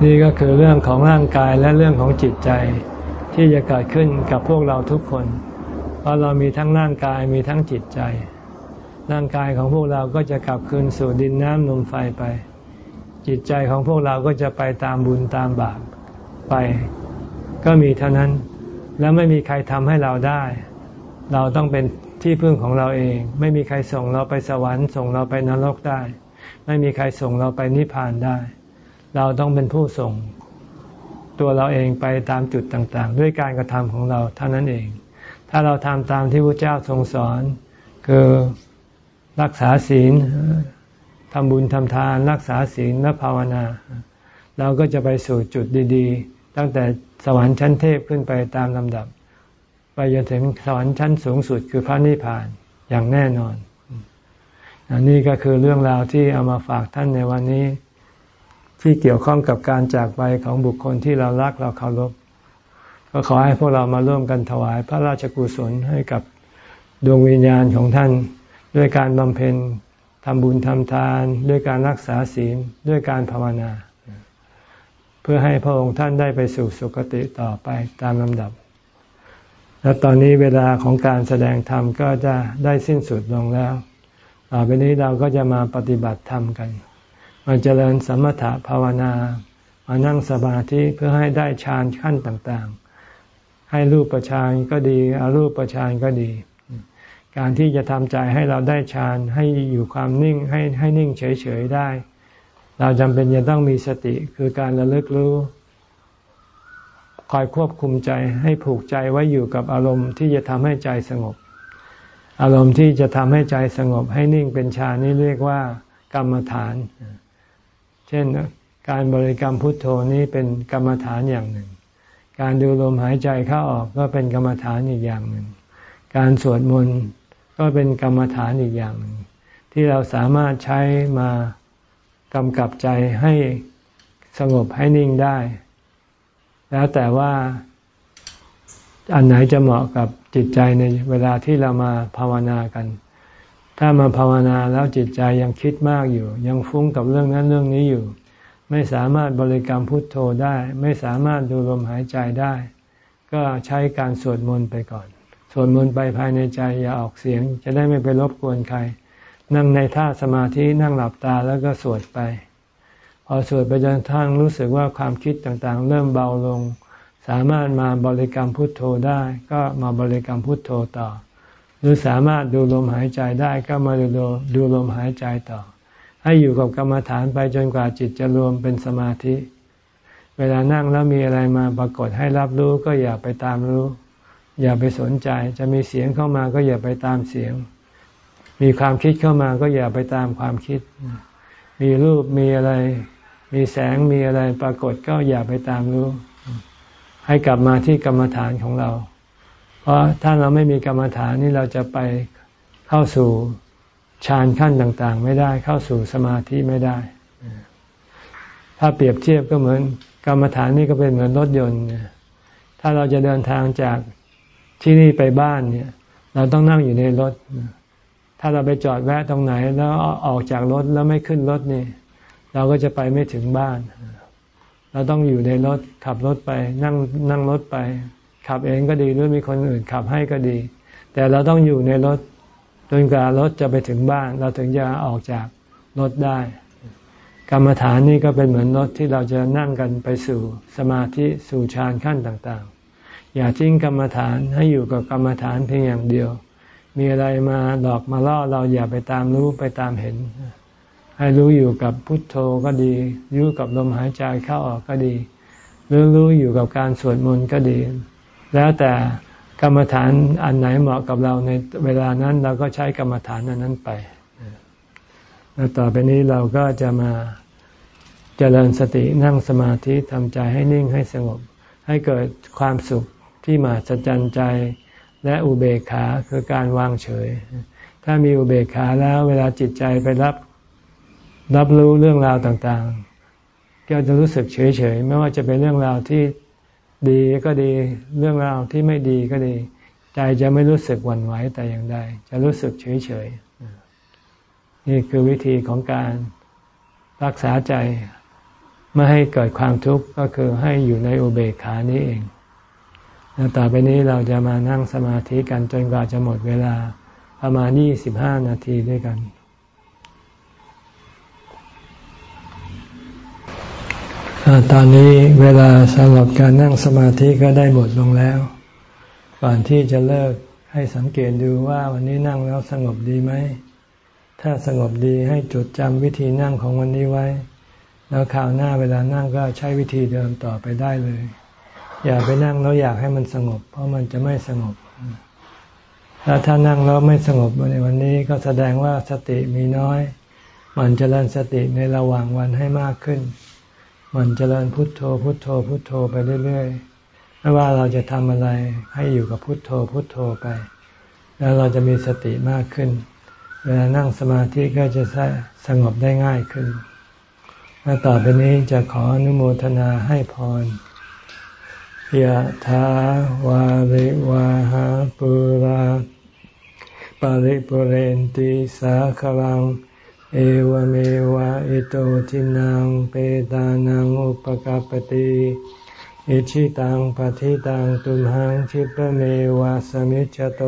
A: นี่ก็คือเรื่องของร่างกายและเรื่องของจิตใจที่จะเกิดขึ้นกับพวกเราทุกคน เพราะเรามีทั้งร่างกายมีทั้งจิตใจ ร่างกายของพวกเราก็จะกลับคืนสู่ดินน้ำลมไฟไป จิตใจของพวกเราก็จะไปตามบุญตามบาปไป ก็มีเท่านั้น แล้วไม่มีใครทำให้เราได้ เราต้องเป็นที่พึ่งของเราเอง ไม่มีใครส่งเราไปสวรรค์ ส่งเราไปนรกได้ ไม่มีใครส่งเราไปนิพพานได้ เราต้องเป็นผู้ส่ง ตัวเราเองไปตามจุดต่างๆ ด้วยการกระทำของเราเท่านั้นเอง ถ้าเราทำตามที่พระเจ้าทรงสอน คือรักษาศีลทำบุญทำทาน รักษาศีลและภาวนา เราก็จะไปสู่จุดดีๆ ตั้งแต่สวรรค์ชั้นเทพขึ้นไปตามลำดับ ไปจนถึงสวรรค์ชั้นสูงสุดคือพระนิพพานอย่างแน่นอนอันนี้ก็คือเรื่องราวที่เอามาฝากท่านในวันนี้ ที่เกี่ยวข้องกับการจากไปของบุคคลที่เรารักเราเคารพ ก็ขอให้พวกเรามาร่วมกันถวายพระราชกุศลให้กับดวงวิญญาณของท่าน ด้วยการบำเพ็ญทำบุญทำทาน ด้วยการรักษาศีลด้วยการภาวนา เพื่อให้พระองค์ท่านได้ไปสู่สุคติต่อไปตามลำดับ และตอนนี้เวลาของการแสดงธรรมก็จะได้สิ้นสุดลงแล้วต่อไปนี้เราก็จะมาปฏิบัติธรรมกันมาเจริญสมถะภาวนา มานั่งสมาธิเพื่อให้ได้ฌานขั้นต่างๆ ให้รูปประชานก็ดีอารูปประชานก็ดี การที่จะทำใจให้เราได้ฌานให้อยู่ความนิ่งให้ให้นิ่งเฉยๆได้ เราจำเป็นจะต้องมีสติคือการระลึกรู้คอยควบคุมใจให้ผูกใจไว้อยู่กับอารมณ์ที่จะทำให้ใจสงบ อารมณ์ที่จะทำให้ใจสงบ ให้นิ่งเป็นฌานนี่เรียกว่ากรรมฐาน เช่นการบริกรรมพุทโธนี้เป็นกรรมฐานอย่างหนึ่ง การดูลมหายใจเข้าออกก็เป็นกรรมฐานอีกอย่างหนึ่ง การสวดมนต์ก็เป็นกรรมฐานอีกอย่างหนึ่ง ที่เราสามารถใช้มากำกับใจให้สงบให้นิ่งได้ แล้วแต่ว่าอันไหนจะเหมาะกับจิตใจในเวลาที่เรามาภาวนากัน ถ้ามาภาวนาแล้วจิตใจยังคิดมากอยู่ ยังฟุ้งกับเรื่องนั้นเรื่องนี้อยู่ ไม่สามารถบริกรรมพุทโธได้ ไม่สามารถดูลมหายใจได้ ก็ใช้การสวดมนต์ไปก่อน สวดมนต์ไปภายในใจอย่าออกเสียง จะได้ไม่ไปรบกวนใคร นั่งในท่าสมาธินั่งหลับตาแล้วก็สวดไป พอสวดไปจนทั้งรู้สึกว่าความคิดต่างๆ เริ่มเบาลง สามารถมาบริกรรมพุทโธได้ ก็มาบริกรรมพุทโธต่อ หรือสามารถดูลมหายใจได้ก็มาดูดูลมหายใจต่อ ให้อยู่กับกรรมฐานไปจนกว่าจิตจะรวมเป็นสมาธิ เวลานั่งแล้วมีอะไรมาปรากฏให้รับรู้ก็อย่าไปตามรู้ อย่าไปสนใจ จะมีเสียงเข้ามาก็อย่าไปตามเสียง มีความคิดเข้ามาก็อย่าไปตามความคิด มีรูปมีอะไร มีแสงมีอะไรปรากฏก็อย่าไปตามรู้ ให้กลับมาที่กรรมฐานของเรา เพราะถ้าเราไม่มีกรรมฐานนี่เราจะไปเข้าสู่ ฌานขั้นต่างๆ ไม่ได้เข้าสู่สมาธิไม่ได้ ถ้าเปรียบเทียบก็เหมือนกรรมฐานนี่ก็เป็นเหมือนรถยนต์ถ้าเราจะเดินทางจากที่นี่ไปบ้านเนี่ย เราต้องนั่งอยู่ในรถ ถ้าเราไปจอดแวะตรงไหน แล้วออกจากรถแล้วไม่ขึ้นรถนี่ เราก็จะไปไม่ถึงบ้าน เราต้องอยู่ในรถขับรถไป นั่งนั่งรถไป ขับเองก็ดีหรือมีคนอื่นขับให้ก็ดี แต่เราต้องอยู่ในรถ จนกว่ารถจะไปถึงบ้าน เราถึงจะออกจากรถได้ กรรมฐานนี่ก็เป็นเหมือนรถที่เราจะนั่งกันไปสู่สมาธิสู่ฌานขั้นต่างๆ อย่าทิ้งกรรมฐานให้อยู่กับกรรมฐานเพียงอย่างเดียว มีอะไรมาหลอกมาล่อเราอย่าไปตามรู้ไปตามเห็น ให้รู้อยู่กับพุทโธก็ดีรู้กับลมหายใจเข้าออกก็ดีหรือรู้อยู่กับการสวดมนต์ก็ดี แล้วแต่ กรรมฐานอันไหนเหมาะกับเราในเวลานั้นเราก็ใช้กรรมฐานอันนั้นไป แล้วต่อไปนี้เราก็จะมาเจริญสตินั่งสมาธิทำใจให้นิ่งให้สงบ ให้เกิดความสุขที่มาสจันใจและอุเบกขาคือการวางเฉย ถ้ามีอุเบกขาแล้วเวลาจิตใจไปรับรับรู้เรื่องราวต่างๆ ก็จะรู้สึกเฉยๆ ไม่ว่าจะเป็นเรื่องราวที่ ดีก็ดีเรื่องราวที่ไม่ดีก็ดี ใจจะไม่รู้สึกหวั่นไหวแต่อย่างใด จะรู้สึกเฉยๆนี่คือวิธีของการรักษาใจไม่ให้เกิดความทุกข์ก็คือให้อยู่ในอุเบกขานี้เองแล้วต่อไปนี้เราจะมานั่งสมาธิกันจนกว่าจะหมดเวลาประมาณยี่สิบห้านาทีด้วยกัน ตอนนี้เวลาสำหรับการนั่งสมาธิก็ได้หมดลงแล้ว ก่อนที่จะเลิกให้สังเกตดูว่าวันนี้นั่งแล้วสงบดีไหม ถ้าสงบดีให้จดจำวิธีนั่งของวันนี้ไว้ แล้วคราวหน้าเวลานั่งก็ใช้วิธีเดิมต่อไปได้เลย อย่าไปนั่งแล้วอยากให้มันสงบ เพราะมันจะไม่สงบ แล้วถ้านั่งแล้วไม่สงบในวันนี้ก็แสดงว่าสติมีน้อย มันจะเริญสติในระหว่างวันให้มากขึ้น มันเจริญพุทโธ พุทโธ พุทโธไปเรื่อยๆ ไม่ว่าเราจะทำอะไรให้อยู่กับพุทโธ พุทโธไป แล้วเราจะมีสติมากขึ้น เวลานั่งสมาธิก็จะสงบได้ง่ายขึ้น และต่อไปนี้จะขออนุโมทนาให้พรยะถาวาริวาหาปุราปาริปุเรนติสาคลัง เอวเมวะอิโตทินังเปตานังอุปกปติอิชิตังปฏิตังตุมหังชิปเมวะสมิจจโต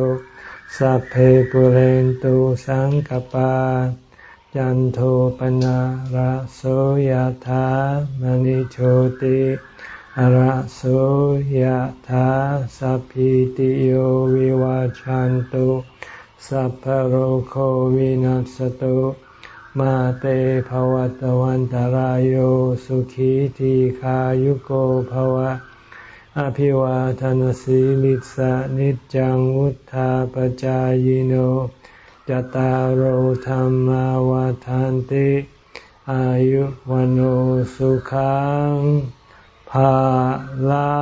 A: สัพเพปุเรนตุสังกปา จันโทปนะระโสยธามณิโชติระโสยธาสัพพิติโยวิวาจันตุสัพพโรโควินัสตุ มาเตภวัตวันตารโยสุขีทีขายุโกภวะ อภิวาทานสีลิสะนิจังวุธาปจายโนจตารโหธรรมวาทานติ อายุวันโอสุขังภาลั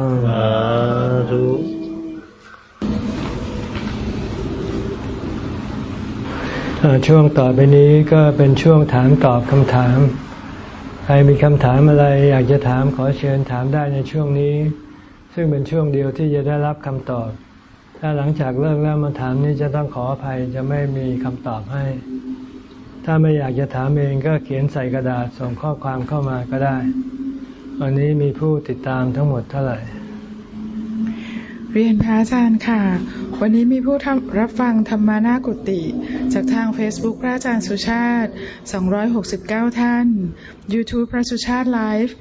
A: ง ช่วงต่อไปนี้ก็เป็นช่วงถามตอบคำถาม ใครมีคำถามอะไรอยากจะถามขอเชิญถามได้ในช่วงนี้ ซึ่งเป็นช่วงเดียวที่จะได้รับคำตอบ ถ้าหลังจากเลิกแล้วมาถามนี่จะต้องขออภัยจะไม่มีคำตอบให้ ถ้าไม่อยากจะถามเองก็เขียนใส่กระดาษส่งข้อความเข้ามาก็ได้ วันนี้มีผู้ติดตามทั้งหมดเท่าไหร่
B: เรียนพระอาจารย์ค่ะ วันนี้มีผู้รับฟังธรรมานากุติ จากทาง Facebook พระอาจารย์สุชาติ 269 ท่าน YouTube พระสุชาติไลฟ์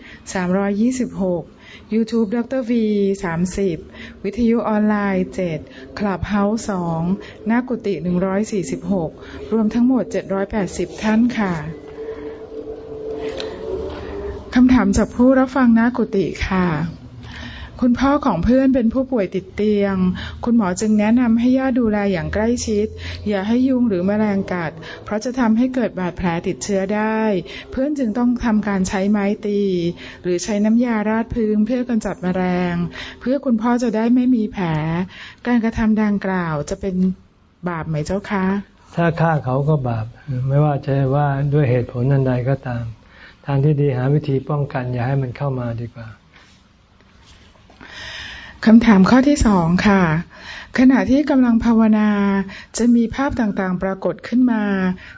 B: 326 YouTube ดร V 30 วิทยุออนไลน์7คลับเฮาส์2นากุติ 146 รวมทั้งหมด 780 ท่านค่ะ คำถามจากผู้รับฟังนากุติค่ะ คุณพ่อของเพื่อนเป็นผู้ป่วยติดเตียง คุณหมอจึงแนะนำให้ญาติดูแลอย่างใกล้ชิด อย่าให้ยุงหรือแมลงกัด เพราะจะทำให้เกิดบาดแผลติดเชื้อได้ เพื่อนจึงต้องทำการใช้ไม้ตี หรือใช้น้ำยาราดพื้นเพื่อกำจัดแมลง เพื่อคุณพ่อจะได้ไม่มีแผล การกระทำดังกล่าวจะเป็นบาปไหมเจ้าคะ
A: ถ้าฆ่าเขาก็บาป ไม่ว่าจะว่าด้วยเหตุผลนันใดก็ตาม ทางที่ดีหาวิธีป้องกันอย่าให้มันเข้ามาดีกว่า
B: คำถามข้อที่สองค่ะ ขณะที่กำลังภาวนาจะมีภาพต่างๆ ปรากฏขึ้นมา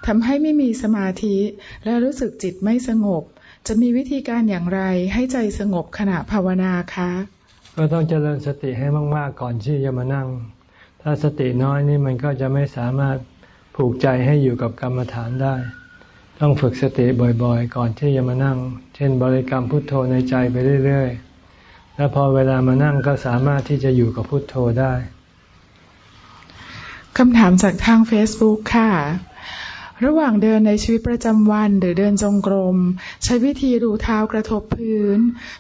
B: ทำให้ไม่มีสมาธิ และรู้สึกจิตไม่สงบ จะมีวิธีการอย่างไรให้ใจสงบขณะภาวนาคะ
A: ก็ต้องเจริญสติให้มาก ๆ ก่อนที่จะมานั่ง ถ้าสติน้อยนี่มันก็จะไม่สามารถผูกใจให้อยู่กับกรรมฐานได้ ต้องฝึกสติบ่อยๆ ก่อนที่จะมานั่ง เช่นบริกรรมพุทโธในใจไปเรื่อยๆ แล้วพอเวลามานั่งก็สามารถที่จะอยู่กับพุทโธได้
B: คำถามจากทาง Facebook ค่ะ ระหว่างเดินในชีวิตประจำวันหรือเดินจงกรม ใช้วิธีดูเท้ากระทบพื้น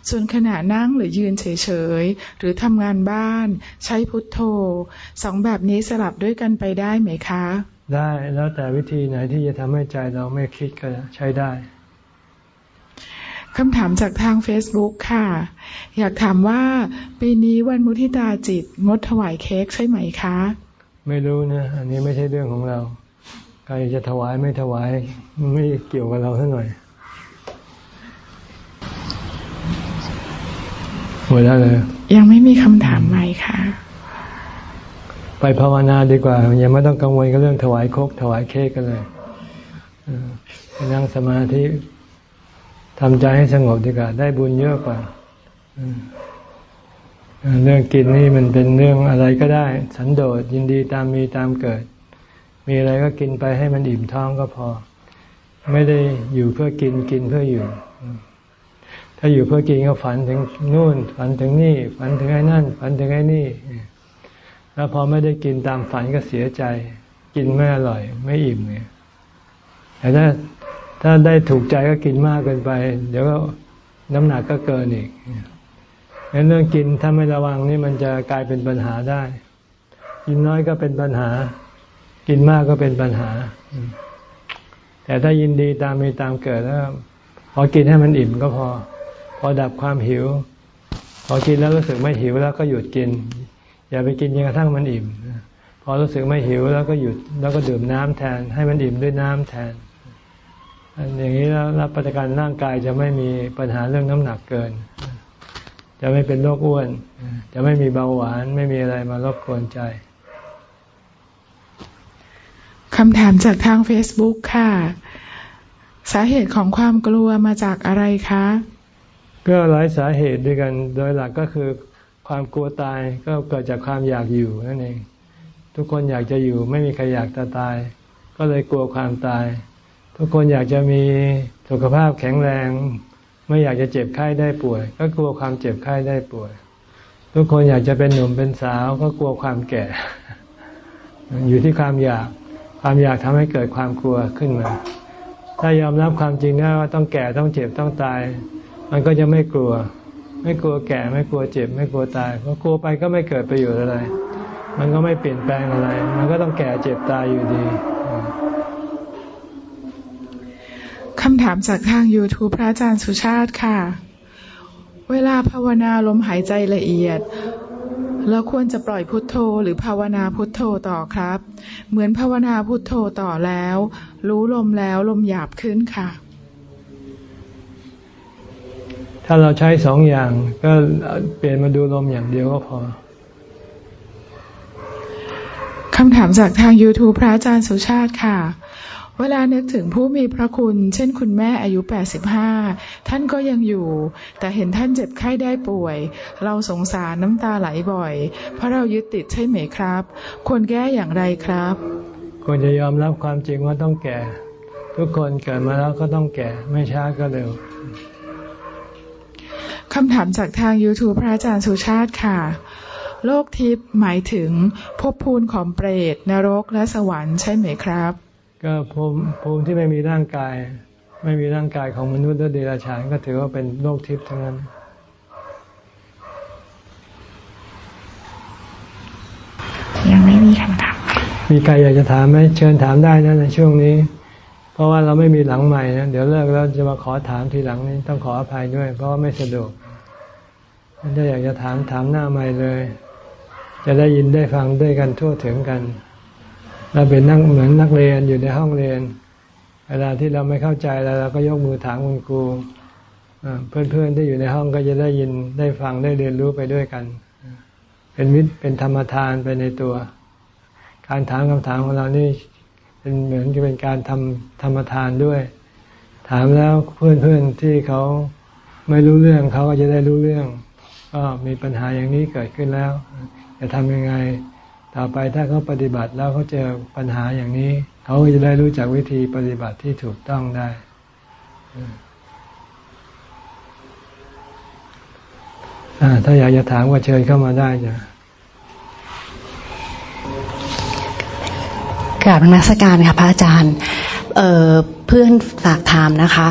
B: ส่วนขณะนั่งหรือยืนเฉยๆ หรือทำงานบ้าน ใช้พุทโธสองแบบนี้สลับด้วยกันไปได้ไหมคะ
A: ได้แล้วแต่วิธีไหนที่จะทำให้ใจเราไม่คิดก็ใช้ได้
B: คำถามจากทาง Facebook ค่ะ อยากถามว่า ปีนี้วันมุทิตาจิตงดถวายเค้กใช่ไหมคะ
A: ไม่รู้นะ อันนี้ไม่ใช่เรื่องของเรา ใครจะถวายไม่ถวาย ไม่เกี่ยวกับเราเท่าหน่อยหมดแล้วเลย
B: ยังไม่มีคำถามใหม่ค่ะ
A: ไปภาวนาดีกว่า อย่าไม่ต้องกังวลกับเรื่องถวายโคกถวายเค้กกันเลยนั่งสมาธิ ทำใจให้สงบดีกว่าได้บุญเยอะกว่าเรื่องกินนี่มันเป็นเรื่องอะไรก็ได้ สันโดษยินดีตามมีตามเกิด มีอะไรก็กินไปให้มันอิ่มท้องก็พอ ไม่ได้อยู่เพื่อกินกินเพื่ออยู่ ถ้าอยู่เพื่อกินก็ฝันถึงนู่น ฝันถึงนี่ ฝันถึงไอ้นั่น ฝันถึงไอ้นี่ แล้วพอไม่ได้กินตามฝันก็เสียใจ กินไม่อร่อย ไม่อิ่มเนี่ยแต่ถ้า ถ้าได้ถูกใจก็กินมากเกินไป เดี๋ยวก็น้ำหนักก็เกินอีกงั้นเรื่องกินถ้าไม่ระวังนี่มันจะกลายเป็นปัญหาได้ กินน้อยก็เป็นปัญหา กินมากก็เป็นปัญหา แต่ถ้ายินดีตามมีตามเกิดแล้วพอกินให้มันอิ่มก็พอ พอดับความหิว พอกินแล้วรู้สึกไม่หิวแล้วก็หยุดกิน อย่าไปกินจนกระทั่งมันอิ่ม พอรู้สึกไม่หิวแล้วก็หยุดแล้วก็ดื่มน้ำแทน ให้มันอิ่มด้วยน้ำแทน อย่างนี้แล้วรับประกันร่างกายจะไม่มีปัญหาเรื่องน้ำหนักเกิน จะไม่เป็นโรคอ้วน จะไม่มีเบาหวานไม่มีอะไรมารบกวนใจ
B: คำถามจากทาง Facebook ค่ะ สาเหตุของความกลัวมาจากอะไรคะ
A: ก็หลายสาเหตุด้วยกัน โดยหลักก็คือความกลัวตายก็เกิดจากความอยากอยู่นั่นเอง ทุกคนอยากจะอยู่ไม่มีใครอยากจะตาย ก็เลยกลัวความตาย ทุกคนอยากจะมีสุขภาพแข็งแรง ไม่อยากจะเจ็บไข้ได้ป่วย ก็กลัวความเจ็บไข้ได้ป่วย ทุกคนอยากจะเป็นหนุ่มเป็นสาว ก็กลัวความแก่ อยู่ที่ความอยาก ความอยากทำให้เกิดความกลัวขึ้นมา ถ้ายอมรับความจริงนะว่าต้องแก่ต้องเจ็บต้องตาย มันก็จะไม่กลัว ไม่กลัวแก่ไม่กลัวเจ็บ ไม่กลัวตายเพราะกลัวไปก็ไม่เกิดประโยชน์อะไร มันก็ไม่เปลี่ยนแปลงอะไร มันก็ต้องแก่เจ็บตายอยู่ดี
B: คำถามจากทาง YouTube พระอาจารย์สุชาติค่ะ เวลาภาวนาลมหายใจละเอียด แล้วควรจะปล่อยพุทโธหรือภาวนาพุทโธต่อครับ เหมือนภาวนาพุทโธต่อแล้ว รู้ลมแล้วลมหยาบขึ้นค่ะ
A: ถ้าเราใช้สองอย่างก็เปลี่ยนมาดูลมอย่างเดียวก็พอ
B: คำถามจากทาง YouTube พระอาจารย์สุชาติค่ะ เวลานึกถึงผู้มีพระคุณ เช่นคุณแม่อายุ 85 ท่านก็ยังอยู่ แต่เห็นท่านเจ็บไข้ได้ป่วย เราสงสารน้ำตาไหลบ่อย เพราะเรายึดติดใช่ไหมครับ ควรแก้อย่างไรครับ
A: ควรจะยอมรับความจริงว่าต้องแก่ ทุกคนเกิดมาแล้วก็ต้องแก่ ไม่ช้าก็เร็ว
B: คำถามจากทาง YouTube พระอาจารย์สุชาติค่ะ โลกทิพย์หมายถึงภพภูมิของเปรต นรกและสวรรค์ใช่ไหมครับ
A: ก็ภูมิภูมิที่ไม่มีร่างกาย ไม่มีร่างกายของมนุษย์และเดรัจฉานก็ถือว่าเป็นโลกทิพย์ทั้งนั้น
B: ยังไม่มีคำถาม
A: มีใครอยากจะถามไหมเชิญถามได้นะในช่วงนี้ เพราะว่าเราไม่มีหลังใหม่นะ เดี๋ยวเลิกแล้วจะมาขอถามทีหลังนี้ต้องขออภัยด้วย เพราะว่าไม่สะดวกถ้าอยากจะถามถามหน้าใหม่เลย จะได้ยินได้ฟังด้วยกันทั่วถึงกัน เราเป็นนั่งเหมือนนักเรียนอยู่ในห้องเรียน เวลาที่เราไม่เข้าใจแล้วเราก็ยกมือถามคุณครูเพื่อนๆที่อยู่ในห้องก็จะได้ยินได้ฟังได้เรียนรู้ไปด้วยกัน เป็นมิตรเป็นธรรมทานไปในตัว การถามคำถามของเรานี่เป็นเหมือนกับเป็นการทำธรรมทานด้วย ถามแล้วเพื่อนๆที่เขาไม่รู้เรื่องเขาก็จะได้รู้เรื่องก็มีปัญหาอย่างนี้เกิดขึ้นแล้ว จะทำยังไง ต่อไปถ้าเขาปฏิบัติแล้วเขาเจอปัญหาอย่างนี้ เขาก็จะได้รู้จักวิธีปฏิบัติที่ถูกต้องได้ ถ้าอยากจะถามก็เชิญเข้ามาได้จ้ะ
C: กราบนักสการค่ะพระอาจารย์เเพื่อนฝากถามนะคะ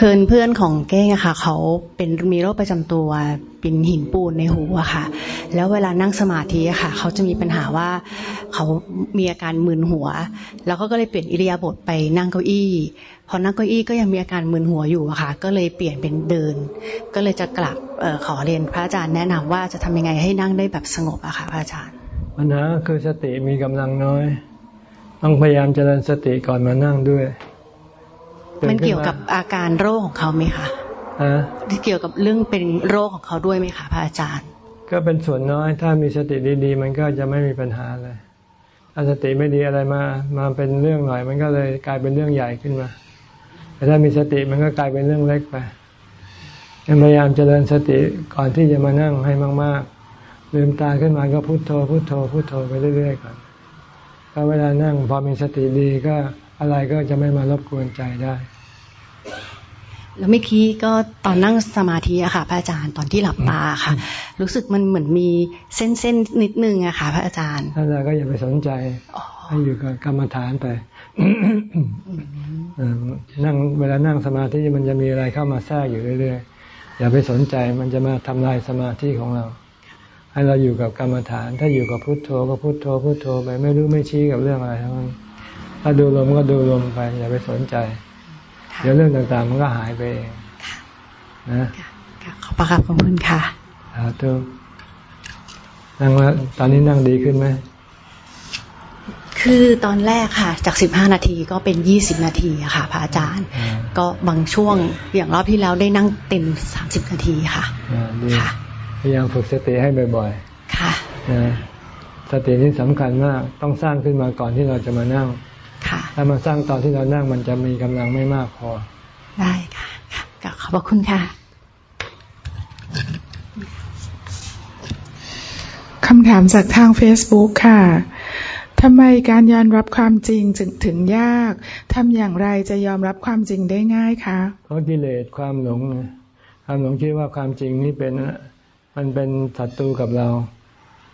C: เพื่อนเพื่อนของเก้งอะค่ะ เขาเป็นมีโรคประจำตัวเป็นหินปูนในหูอะค่ะ แล้วเวลานั่งสมาธิอะค่ะ เขาจะมีปัญหาว่าเขามีอาการมึนหัว แล้วก็เลยเปลี่ยนอิริยาบถไปนั่งเก้าอี้พอนั่งเก้าอี้ก็ยังมีอาการมึนหัวอยู่อะค่ะ ก็เลยเปลี่ยนเป็นเดิน ก็เลยจะกลับออขอเรียนพระอาจารย์แนะนำว่าจะทำยังไงให้นั่งได้แบบสงบอะค่ะพระอาจารย์
A: ปัญหาคือสติมีกำลังน้อย ต้องพยายามเจริญสติก่อนมานั่งด้วย
C: มันเกี่ยวกับอาการโรคของเขาไหมคะเกี่ยวกับเรื่องเป็นโรคของเขาด้วยไหมคะพระอาจารย์
A: ก็เป็นส่วนน้อย ถ้ามีสติดีๆ มันก็จะไม่มีปัญหาเลยถ้าสติไม่ดีอะไรมา มาเป็นเรื่องหน่อย มันก็เลยกลายเป็นเรื่องใหญ่ขึ้นมา แต่ถ้ามีสติมันก็กลายเป็นเรื่องเล็กไปพยายามเจริญสติก่อนที่จะมานั่งให้มาก ๆ ลืมตาขึ้นมาก็พุโทโธพุโทโธพุโทโธไปเรื่อยๆก่อนพอเวลานั่งพอมีสติดีก็ อะไรก็จะไม่มารบกวนใจได้
C: แล้วเมื่อกี้ก็ตอนนั่งสมาธิอะค่ะ พระอาจารย์ตอนที่หลับตาค่ะ รู้สึกมันเหมือนมีเส้นเส้นนิดนึงอะค่ะ พระอาจารย์
A: ถ้าเราก็อย่าไปสนใจให้อยู่กับกรรมฐานไปนั่งเวลานั่งสมาธิมันจะมีอะไรเข้ามาแทรกอยู่เรื่อยๆอย่าไปสนใจมันจะมาทำลายสมาธิของเรา ให้เราอยู่กับกรรมฐาน ถ้าอยู่กับพุทโธก็พุทโธพุทโธไปไม่รู้ไม่ชี้กับเรื่องอะไรทั้งนั้น ถ้าดูลมก็ดูลมไปอย่าไปสนใจ เดี๋ยวเรื่องต่างๆ มันก็หายไปเองนะ
C: ขอบพระคุณค่ะ
A: สาธุนั่งแล้วตอนนี้นั่งดีขึ้นไหม
C: คือตอนแรกค่ะ จากสิบห้านาทีก็เป็นยี่สิบนาทีค่ะ พระอาจารย์ ก็บางช่วงอย่างรอบที่แล้วได้นั่งเต็มสามสิบนาทีค่ะ
A: ค่ะพยายามฝึกสติให้บ่อย
C: ๆ ค่ะ
A: สตินี่สำคัญมากต้องสร้างขึ้นมาก่อนที่เราจะมานั่ง
C: ค่ะ
A: ถ้ามาสร้างตอนที่เรานั่งมันจะมีกำลังไม่มากพอ
C: ได้ค่ะค่ะขอบพระคุณค่ะ
B: คำถามจากทาง Facebook ค่ะทำไมการยอมรับความจริงถึงถึงยาก ทำอย่างไรจะยอมรับความจริงได้ง่ายคะ
A: เพราะกิเลสความหลง ความหลงคิดว่าความจริงนี้เป็นมันเป็นศัตรูกับเรา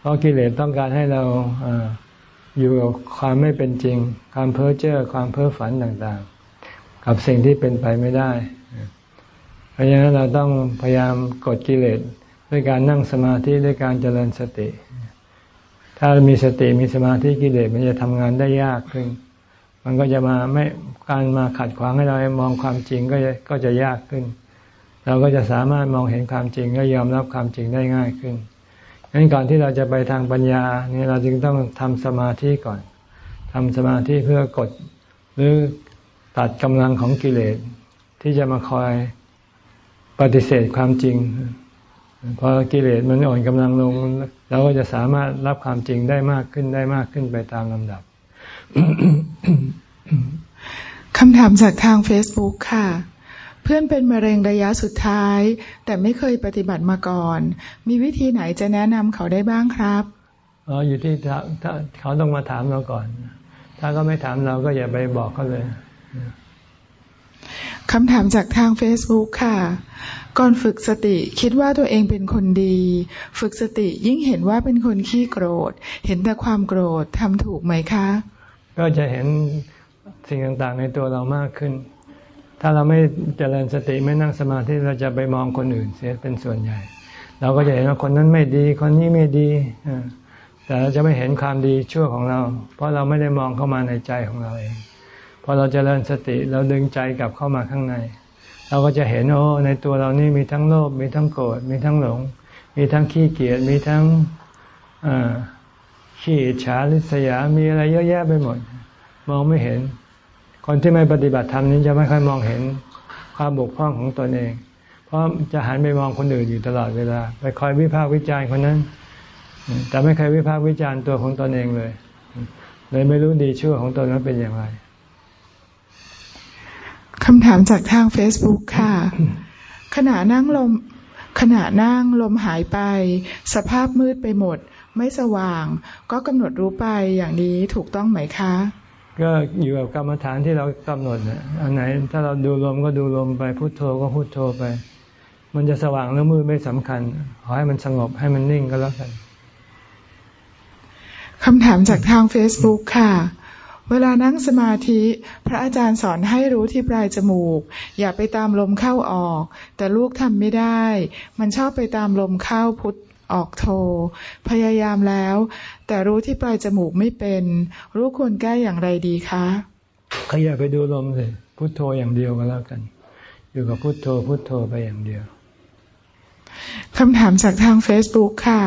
A: เพราะกิเลสต้องการให้เรา อยู่กับความไม่เป็นจริง ความเพ้อเจ้อความเพ้อฝันต่างๆ กับสิ่งที่เป็นไปไม่ได้ เพราะฉะนั้นเราต้องพยายามกดกิเลสด้วยการนั่งสมาธิด้วยการเจริญสติ ถ้ามีสติมีสมาธิกิเลสมันจะทำงานได้ยากขึ้น มันก็จะมาไม่การมาขัดขวางให้เรามองความจริงก็จะก็จะยากขึ้น เราก็จะสามารถมองเห็นความจริงและยอมรับความจริงได้ง่ายขึ้น งั้นก่อนที่เราจะไปทางปัญญาเนี่ยเราจึงต้องทำสมาธิก่อนทำสมาธิเพื่อกดหรือตัดกำลังของกิเลสที่จะมาคอยปฏิเสธความจริงพอกิเลสมันอ่อนกำลังลงเราก็จะสามารถรับความจริงได้มากขึ้นได้มากขึ้นไปตามลำดับ
B: คำถามจากทาง Facebook ค่ะ เพื่อนเป็นมะเร็งระยะสุดท้าย แต่ไม่เคยปฏิบัติมาก่อน มีวิธีไหนจะแนะนำเขาได้บ้างครับ
A: อ๋ออยู่ที่ถ้าเขาต้องมาถามเราก่อน ถ้าก็ไม่ถามเราก็อย่าไปบอกเขาเลย
B: คำถามจากทาง Facebook ค่ะ ก่อนฝึกสติคิดว่าตัวเองเป็นคนดี ฝึกสติยิ่งเห็นว่าเป็นคนขี้โกรธ เห็นแต่ความโกรธทำถูกไหมคะ
A: ก็จะเห็นสิ่งต่างๆในตัวเรามากขึ้น ถ้าเราไม่เจริญสติไม่นั่งสมาธิเราจะไปมองคนอื่นเสียเป็นส่วนใหญ่ เราก็จะเห็นว่าคนนั้นไม่ดี คนนี้ไม่ดีแต่เราจะไม่เห็นความดีชั่วของเรา เพราะเราไม่ได้มองเข้ามาในใจของเราเองพอเราจเจริญสติเราดึงใจกลับเข้ามาข้างใน เราก็จะเห็นโอ้ในตัวเรานี่มีทั้งโลภมีทั้งโกรธมีทั้งหลง มีทั้งขี้เกียจมีทั้งขี้ฉาลิษยามีอะไรเยอะแยะไปหมด มองไม่เห็น คนที่ไม่ปฏิบัติธรรมนี้จะไม่ค่อยมองเห็นความบกพร่องของตนเอง เพราะจะหันไปมองคนอื่นอยู่ตลอดเวลา ไปคอยวิพากษ์วิจารณ์คนนั้น แต่ไม่เคยวิพากษ์วิจารณ์ตัวของตนเองเลย เลยไม่รู้ดีชั่วของตนนั้นเป็นอย่างไร
B: คำถามจากทาง Facebook ค่ะ ขณะนั่งลมขณะนั่งลมหายไป สภาพมืดไปหมด ไม่สว่าง ก็กำหนดรู้ไปอย่างนี้ถูกต้องไหมคะ
A: ก็อยู่กับกรรมฐานที่เรากำหนดอันไหน ถ้าเราดูลมก็ดูลมไปพุโทโธก็พุโทโธไป มันจะสว่างหรือมืดไม่สำคัญ ขอให้มันสงบให้มันนิ่งก็แล้วกัน
B: คำถามจากทาง Facebook ค่ะ เวลานั่งสมาธิ พระอาจารย์สอนให้รู้ที่ปลายจมูก อย่าไปตามลมเข้าออก แต่ลูกทำไม่ได้ มันชอบไปตามลมเข้าพุท ออกโท พยายามแล้ว แต่รู้ที่ปลายจมูกไม่เป็น รู้ควรแก้อย่างไรดีคะ
A: ขยับไปดูลมเลยพุทโธอย่างเดียวก็แล้วกัน อยู่กับพุทโธพุทโธไปอย่างเดียว
B: คำถามจากทางเฟซบุ๊กค่ะ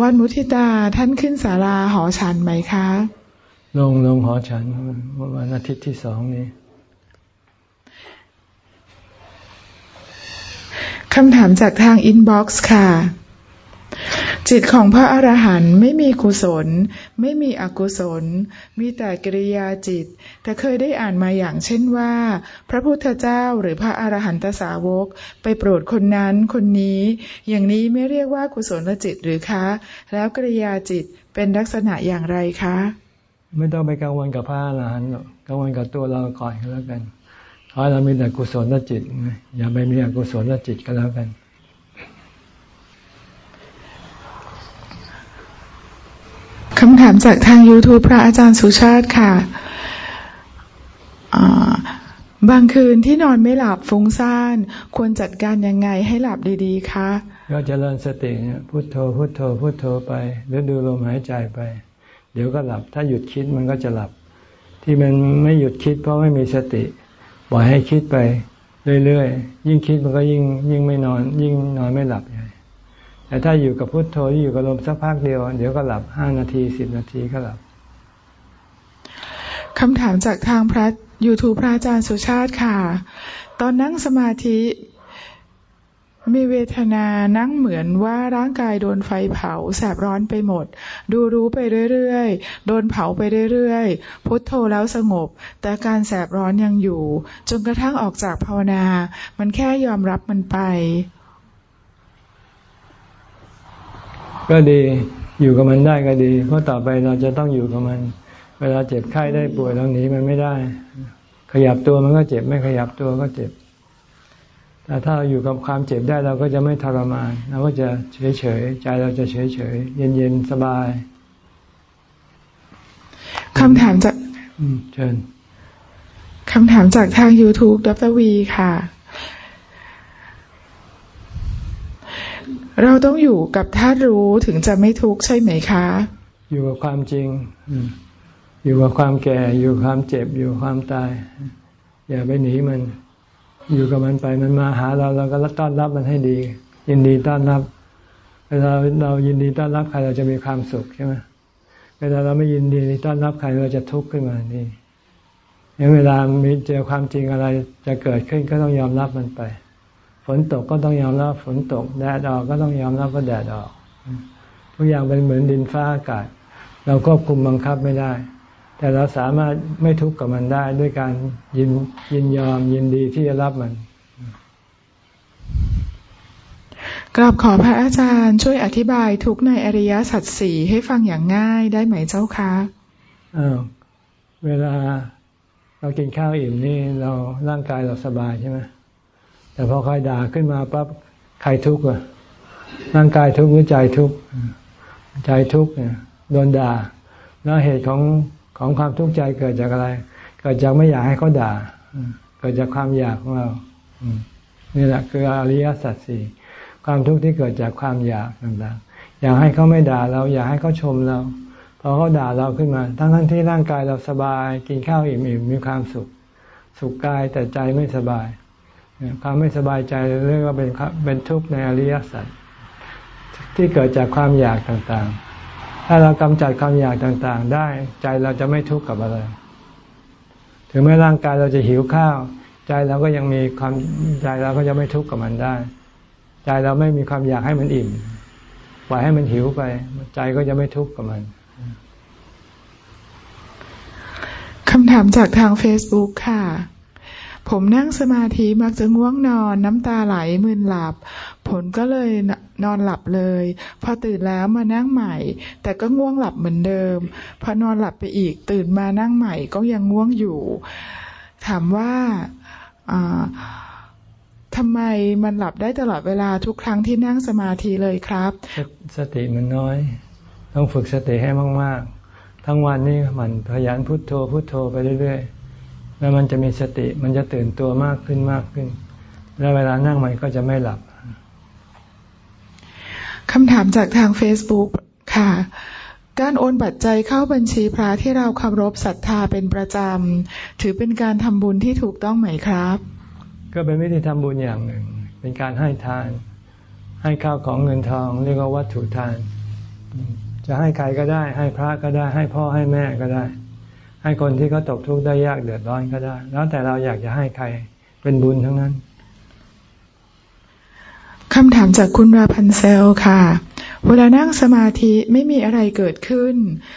B: วันมุทิตาท่านขึ้นศาลาหอฉันไหมคะ
A: ลงลงหอฉันวันอาทิตย์ที่สองนี้
B: คำถามจากทางอินบ็อกซ์ค่ะ จิตของพระอรหันต์ไม่มีกุศล ไม่มีอกุศล มีแต่กิริยาจิต แต่เคยได้อ่านมาอย่างเช่นว่า พระพุทธเจ้าหรือพระอรหันตสาวก ไปโปรดคนนั้นคนนี้ อย่างนี้ไม่เรียกว่ากุศลจิตหรือคะ แล้วกิริยาจิตเป็นลักษณะอย่างไรคะ
A: ไม่ต้องไปกังวลกับพระอรหันต์กังวลกับตัวเราก่อนก็แล้วกันเพราะเรามีแต่กุศลจิตอย่าไปมีอกุศลจิตก็แล้วกันำ
B: ถามจากทาง YouTube พระอาจารย์สุชาติค่ะ บางคืนที่นอนไม่หลับฟุ้งซ่าน ควรจัดการยังไงให้หลับดี ๆ คะ
A: ก็เจริญสติพุโทโธ พุโทโธ พุโทโธไป หรือดูลมหายใจไป เดี๋ยวก็หลับ ถ้าหยุดคิดมันก็จะหลับ ที่มันไม่หยุดคิดเพราะไม่มีสติ ปล่อยให้คิดไปเรื่อยๆ ยิ่งคิดมันก็ยิ่งยิ่งไม่นอน ยิ่งนอนไม่หลับ แต่ถ้าอยู่กับพุทโธอยู่กับลมสักพักเดียว เดี๋ยวก็หลับห้านาทีสิบนาทีก็หลับ
B: คำถามจากทางพระ YouTube พระอาจารย์สุชาติค่ะ ตอนนั่งสมาธิ มีเวทนานั่งเหมือนว่าร่างกายโดนไฟเผาแสบร้อนไปหมด ดูรู้ไปเรื่อยๆ โดนเผาไปเรื่อยๆ พุทโธแล้วสงบ แต่การแสบร้อนยังอยู่ จนกระทั่งออกจากภาวนา มันแค่ยอมรับมันไป
A: ก็ดีอยู่กับมันได้ก็ดี เพราะต่อไปเราจะต้องอยู่กับมัน เวลาเจ็บไข้ได้ป่วยเราหนีมันไม่ได้ ขยับตัวมันก็เจ็บไม่ขยับตัวก็เจ็บ แต่ถ้าเราอยู่กับความเจ็บได้เราก็จะไม่ทรมานเราก็จะเฉยเฉยใจเราจะเฉยเฉยเย็นเย็นสบาย
B: คำถามจาก
A: เชิญ
B: คำถามจากทาง YouTube ดรวีค่ะ เราต้องอยู่กับท่ารู้ถึงจะไม่ทุกข์ใช่ไหมคะ
A: อยู่กับความจริง อยู่กับความแก่ อยู่ความเจ็บ อยู่ความตาย อย่าไปหนีมัน อยู่กับมันไปมันมาหาเราเราก็ต้อนรับมันให้ดี ยินดีต้อนรับ เวลาเรายินดีต้อนรับใครเราจะมีความสุขใช่ไหมเวลาเราไม่ยินดีต้อนรับใครเราจะทุกข์ขึ้นมานี่ยังเวลามีเจอความจริงอะไรจะเกิดขึ้นก็ต้องยอมรับมันไป ฝนตกก็ต้องยอมรับฝนตก แดดออกก็ต้องยอมรับว่าแดดออก ทุกอย่างเป็นเหมือนดินฟ้าอากาศ เราควบคุมบังคับไม่ได้ แต่เราสามารถไม่ทุกข์กับมันได้ด้วยการยินยินยอมยินดีที่จะรับมัน
B: กราบขอพระอาจารย์ช่วยอธิบายทุกในอริยสัจสี่ให้ฟังอย่างง่ายได้ไหมเจ้าคะ
A: อ้าวเวลาเรากินข้าวอิ่มนี่เราร่างกายเราสบายใช่ไหม แต่พอใครด่าขึ้นมาปั๊บใครทุกข์อะร่างกายทุกข์หรือใจทุกข์ใจทุกข์เนี่ยโดนด่า แล้วเหตุของของความทุกข์ใจเกิดจากอะไร เกิดจากไม่อยากให้เขาด่า เกิดจากความอยากของเรานี่แหละคืออริยสัจสี่ความทุกข์ที่เกิดจากความอยากต่างๆ อยากให้เขาไม่ด่าเรา อยากให้เขาชมเรา พอเขาด่าเราขึ้นมา ทั้งทั้งที่ร่างกายเราสบาย กินข้าวอิ่มๆ มีความสุข สุขกายแต่ใจไม่สบาย ความไม่สบายใจเรียกว่าเป็นเป็นทุกข์ในอริยสัจที่เกิดจากความอยากต่างๆ ถ้าเรากำจัดความอยากต่างๆ ได้ใจเราจะไม่ทุกข์กับอะไร ถึงแม้ร่างกายเราจะหิวข้าว ใจเราก็ยังมีความใจเราก็จะไม่ทุกข์กับมันได้ ใจเราไม่มีความอยากให้มันอิ่มปล่อยให้มันหิวไป ใจก็จะไม่ทุกข์กับมัน
B: คำถามจากทาง Facebook ค่ะ ผมนั่งสมาธิมักจะง่วงนอนน้ำตาไหลมึนหลับ ผลก็เลยนอนหลับเลย พอตื่นแล้วมานั่งใหม่ แต่ก็ง่วงหลับเหมือนเดิม พอนอนหลับไปอีก ตื่นมานั่งใหม่ก็ยังง่วงอยู่ ถามว่าทำไมมันหลับได้ตลอดเวลาทุกครั้งที่นั่งสมาธิเลยครับ
A: สติมันน้อย ต้องฝึกสติให้มาก ๆ ทั้งวันนี้มันพยายามพุโทโธพุโทโธไปเรื่อย ๆ แล้วมันจะมีสติมันจะตื่นตัวมากขึ้นมากขึ้น แล้วเวลานั่งมันก็จะไม่หลับ
B: คำถามจากทาง Facebook ค่ะ การโอนปัจจัยเข้าบัญชีพระที่เราเคารพศรัทธาเป็นประจำ ถือเป็นการทำบุญที่ถูกต้องไหมครับ
A: ก็เป็นวิธีทำบุญอย่างหนึ่ง เป็นการให้ทาน ให้ข้าวของเงินทอง เรียกว่าวัตถุทาน จะให้ใครก็ได้ ให้พระก็ได้ ให้พ่อให้แม่ก็ได้ ให้คนที่เขาตกทุกข์ได้ยากเดือดร้อนก็ได้ แล้วแต่เราอยากจะให้ใครเป็นบุญทั้งนั้น
B: คำถามจากคุณราพันเซลค่ะ เวลานั่งสมาธิไม่มีอะไรเกิดขึ้น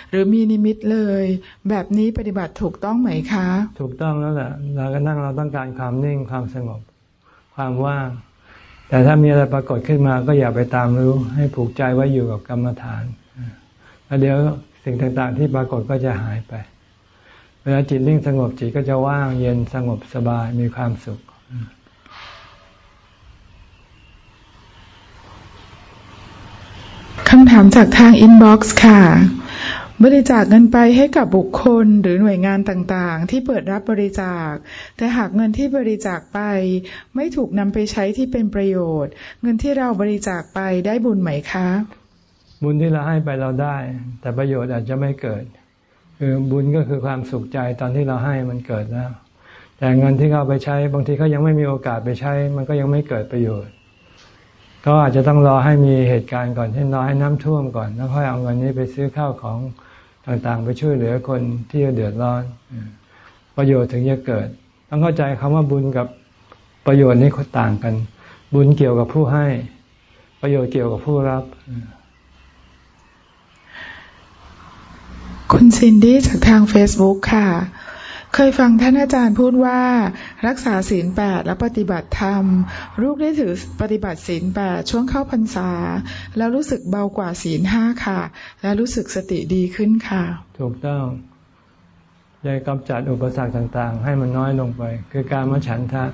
B: หรือมีนิมิตเลย แบบนี้ปฏิบัติถูกต้องไหมคะ
A: ถูกต้องแล้วแหละเราก็นั่งเราต้องการความนิ่งความสงบ ความว่าง แต่ถ้ามีอะไรปรากฏขึ้นมาก็อย่าไปตามรู้ ให้ผูกใจไว้อยู่กับกรรมฐานแล้วเดี๋ยวสิ่งต่างๆที่ปรากฏก็จะหายไป เวลาจิตนิ่งสงบจิตก็จะว่างเย็นสงบสบายมีความสุข
B: คำถามจากทาง inbox ค่ะ บริจาคเงินไปให้กับบุคคลหรือหน่วยงานต่างๆ ที่เปิดรับบริจาค แต่หากเงินที่บริจาคไป ไม่ถูกนำไปใช้ที่เป็นประโยชน์ เงินที่เราบริจาคไปได้บุญไหมคะ
A: บุญที่เราให้ไปเราได้ แต่ประโยชน์อาจจะไม่เกิด คือบุญก็คือความสุขใจตอนที่เราให้มันเกิดแล้ว แต่เงินที่เขาไปใช้บางทีเขายังไม่มีโอกาสไปใช้ มันก็ยังไม่เกิดประโยชน์ก็อาจจะต้องรอให้มีเหตุการณ์ก่อนเช่นรอให้น้ำท่วมก่อน แล้วค่อยเอาเงินนี้ไปซื้อข้าวของต่างๆ ไปช่วยเหลือคนที่เดือดร้อน ประโยชน์ถึงจะเกิด ต้องเข้าใจคำว่าบุญกับประโยชน์นี้ต่างกัน บุญเกี่ยวกับผู้ให้ ประโยชน์เกี่ยวกับผู้รับ
B: คุณซินดี้จากทาง Facebook ค่ะ เคยฟังท่านอาจารย์พูดว่า รักษาศีลแปดและปฏิบัติธรรม ลูกได้ถือปฏิบัติศีลแปดช่วงเข้าพรรษา แล้วรู้สึกเบากว่าศีลห้าค่ะ และรู้สึกสติดีขึ้นค่ะ
A: ถูกต้องจะกำจัดอุปสรรคต่างๆ ให้มันน้อยลงไป คือการมาฉันทะ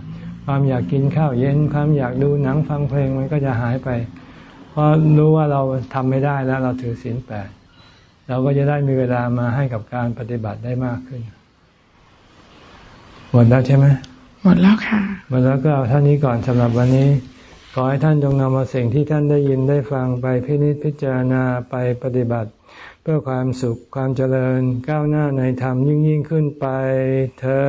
A: ความอยากกินข้าวเย็น ความอยากดูหนังฟังเพลงมันก็จะหายไป เพราะรู้ว่าเราทำไม่ได้แล้วเราถือศีลแปด เราก็จะได้มีเวลามาให้กับการปฏิบัติได้มากขึ้นหมดแล้วใช่ไหม
B: หมดแล้วค่ะ
A: หมดแล้วก็เอาท่านี้ก่อนสำหรับวันนี้ ขอให้ท่านจงนำเอาสิ่งที่ท่านได้ยินได้ฟังไปพินิจพิจารณาไปปฏิบัติ เพื่อความสุขความเจริญก้าวหน้าในธรรมยิ่งยิ่งขึ้นไปเธอ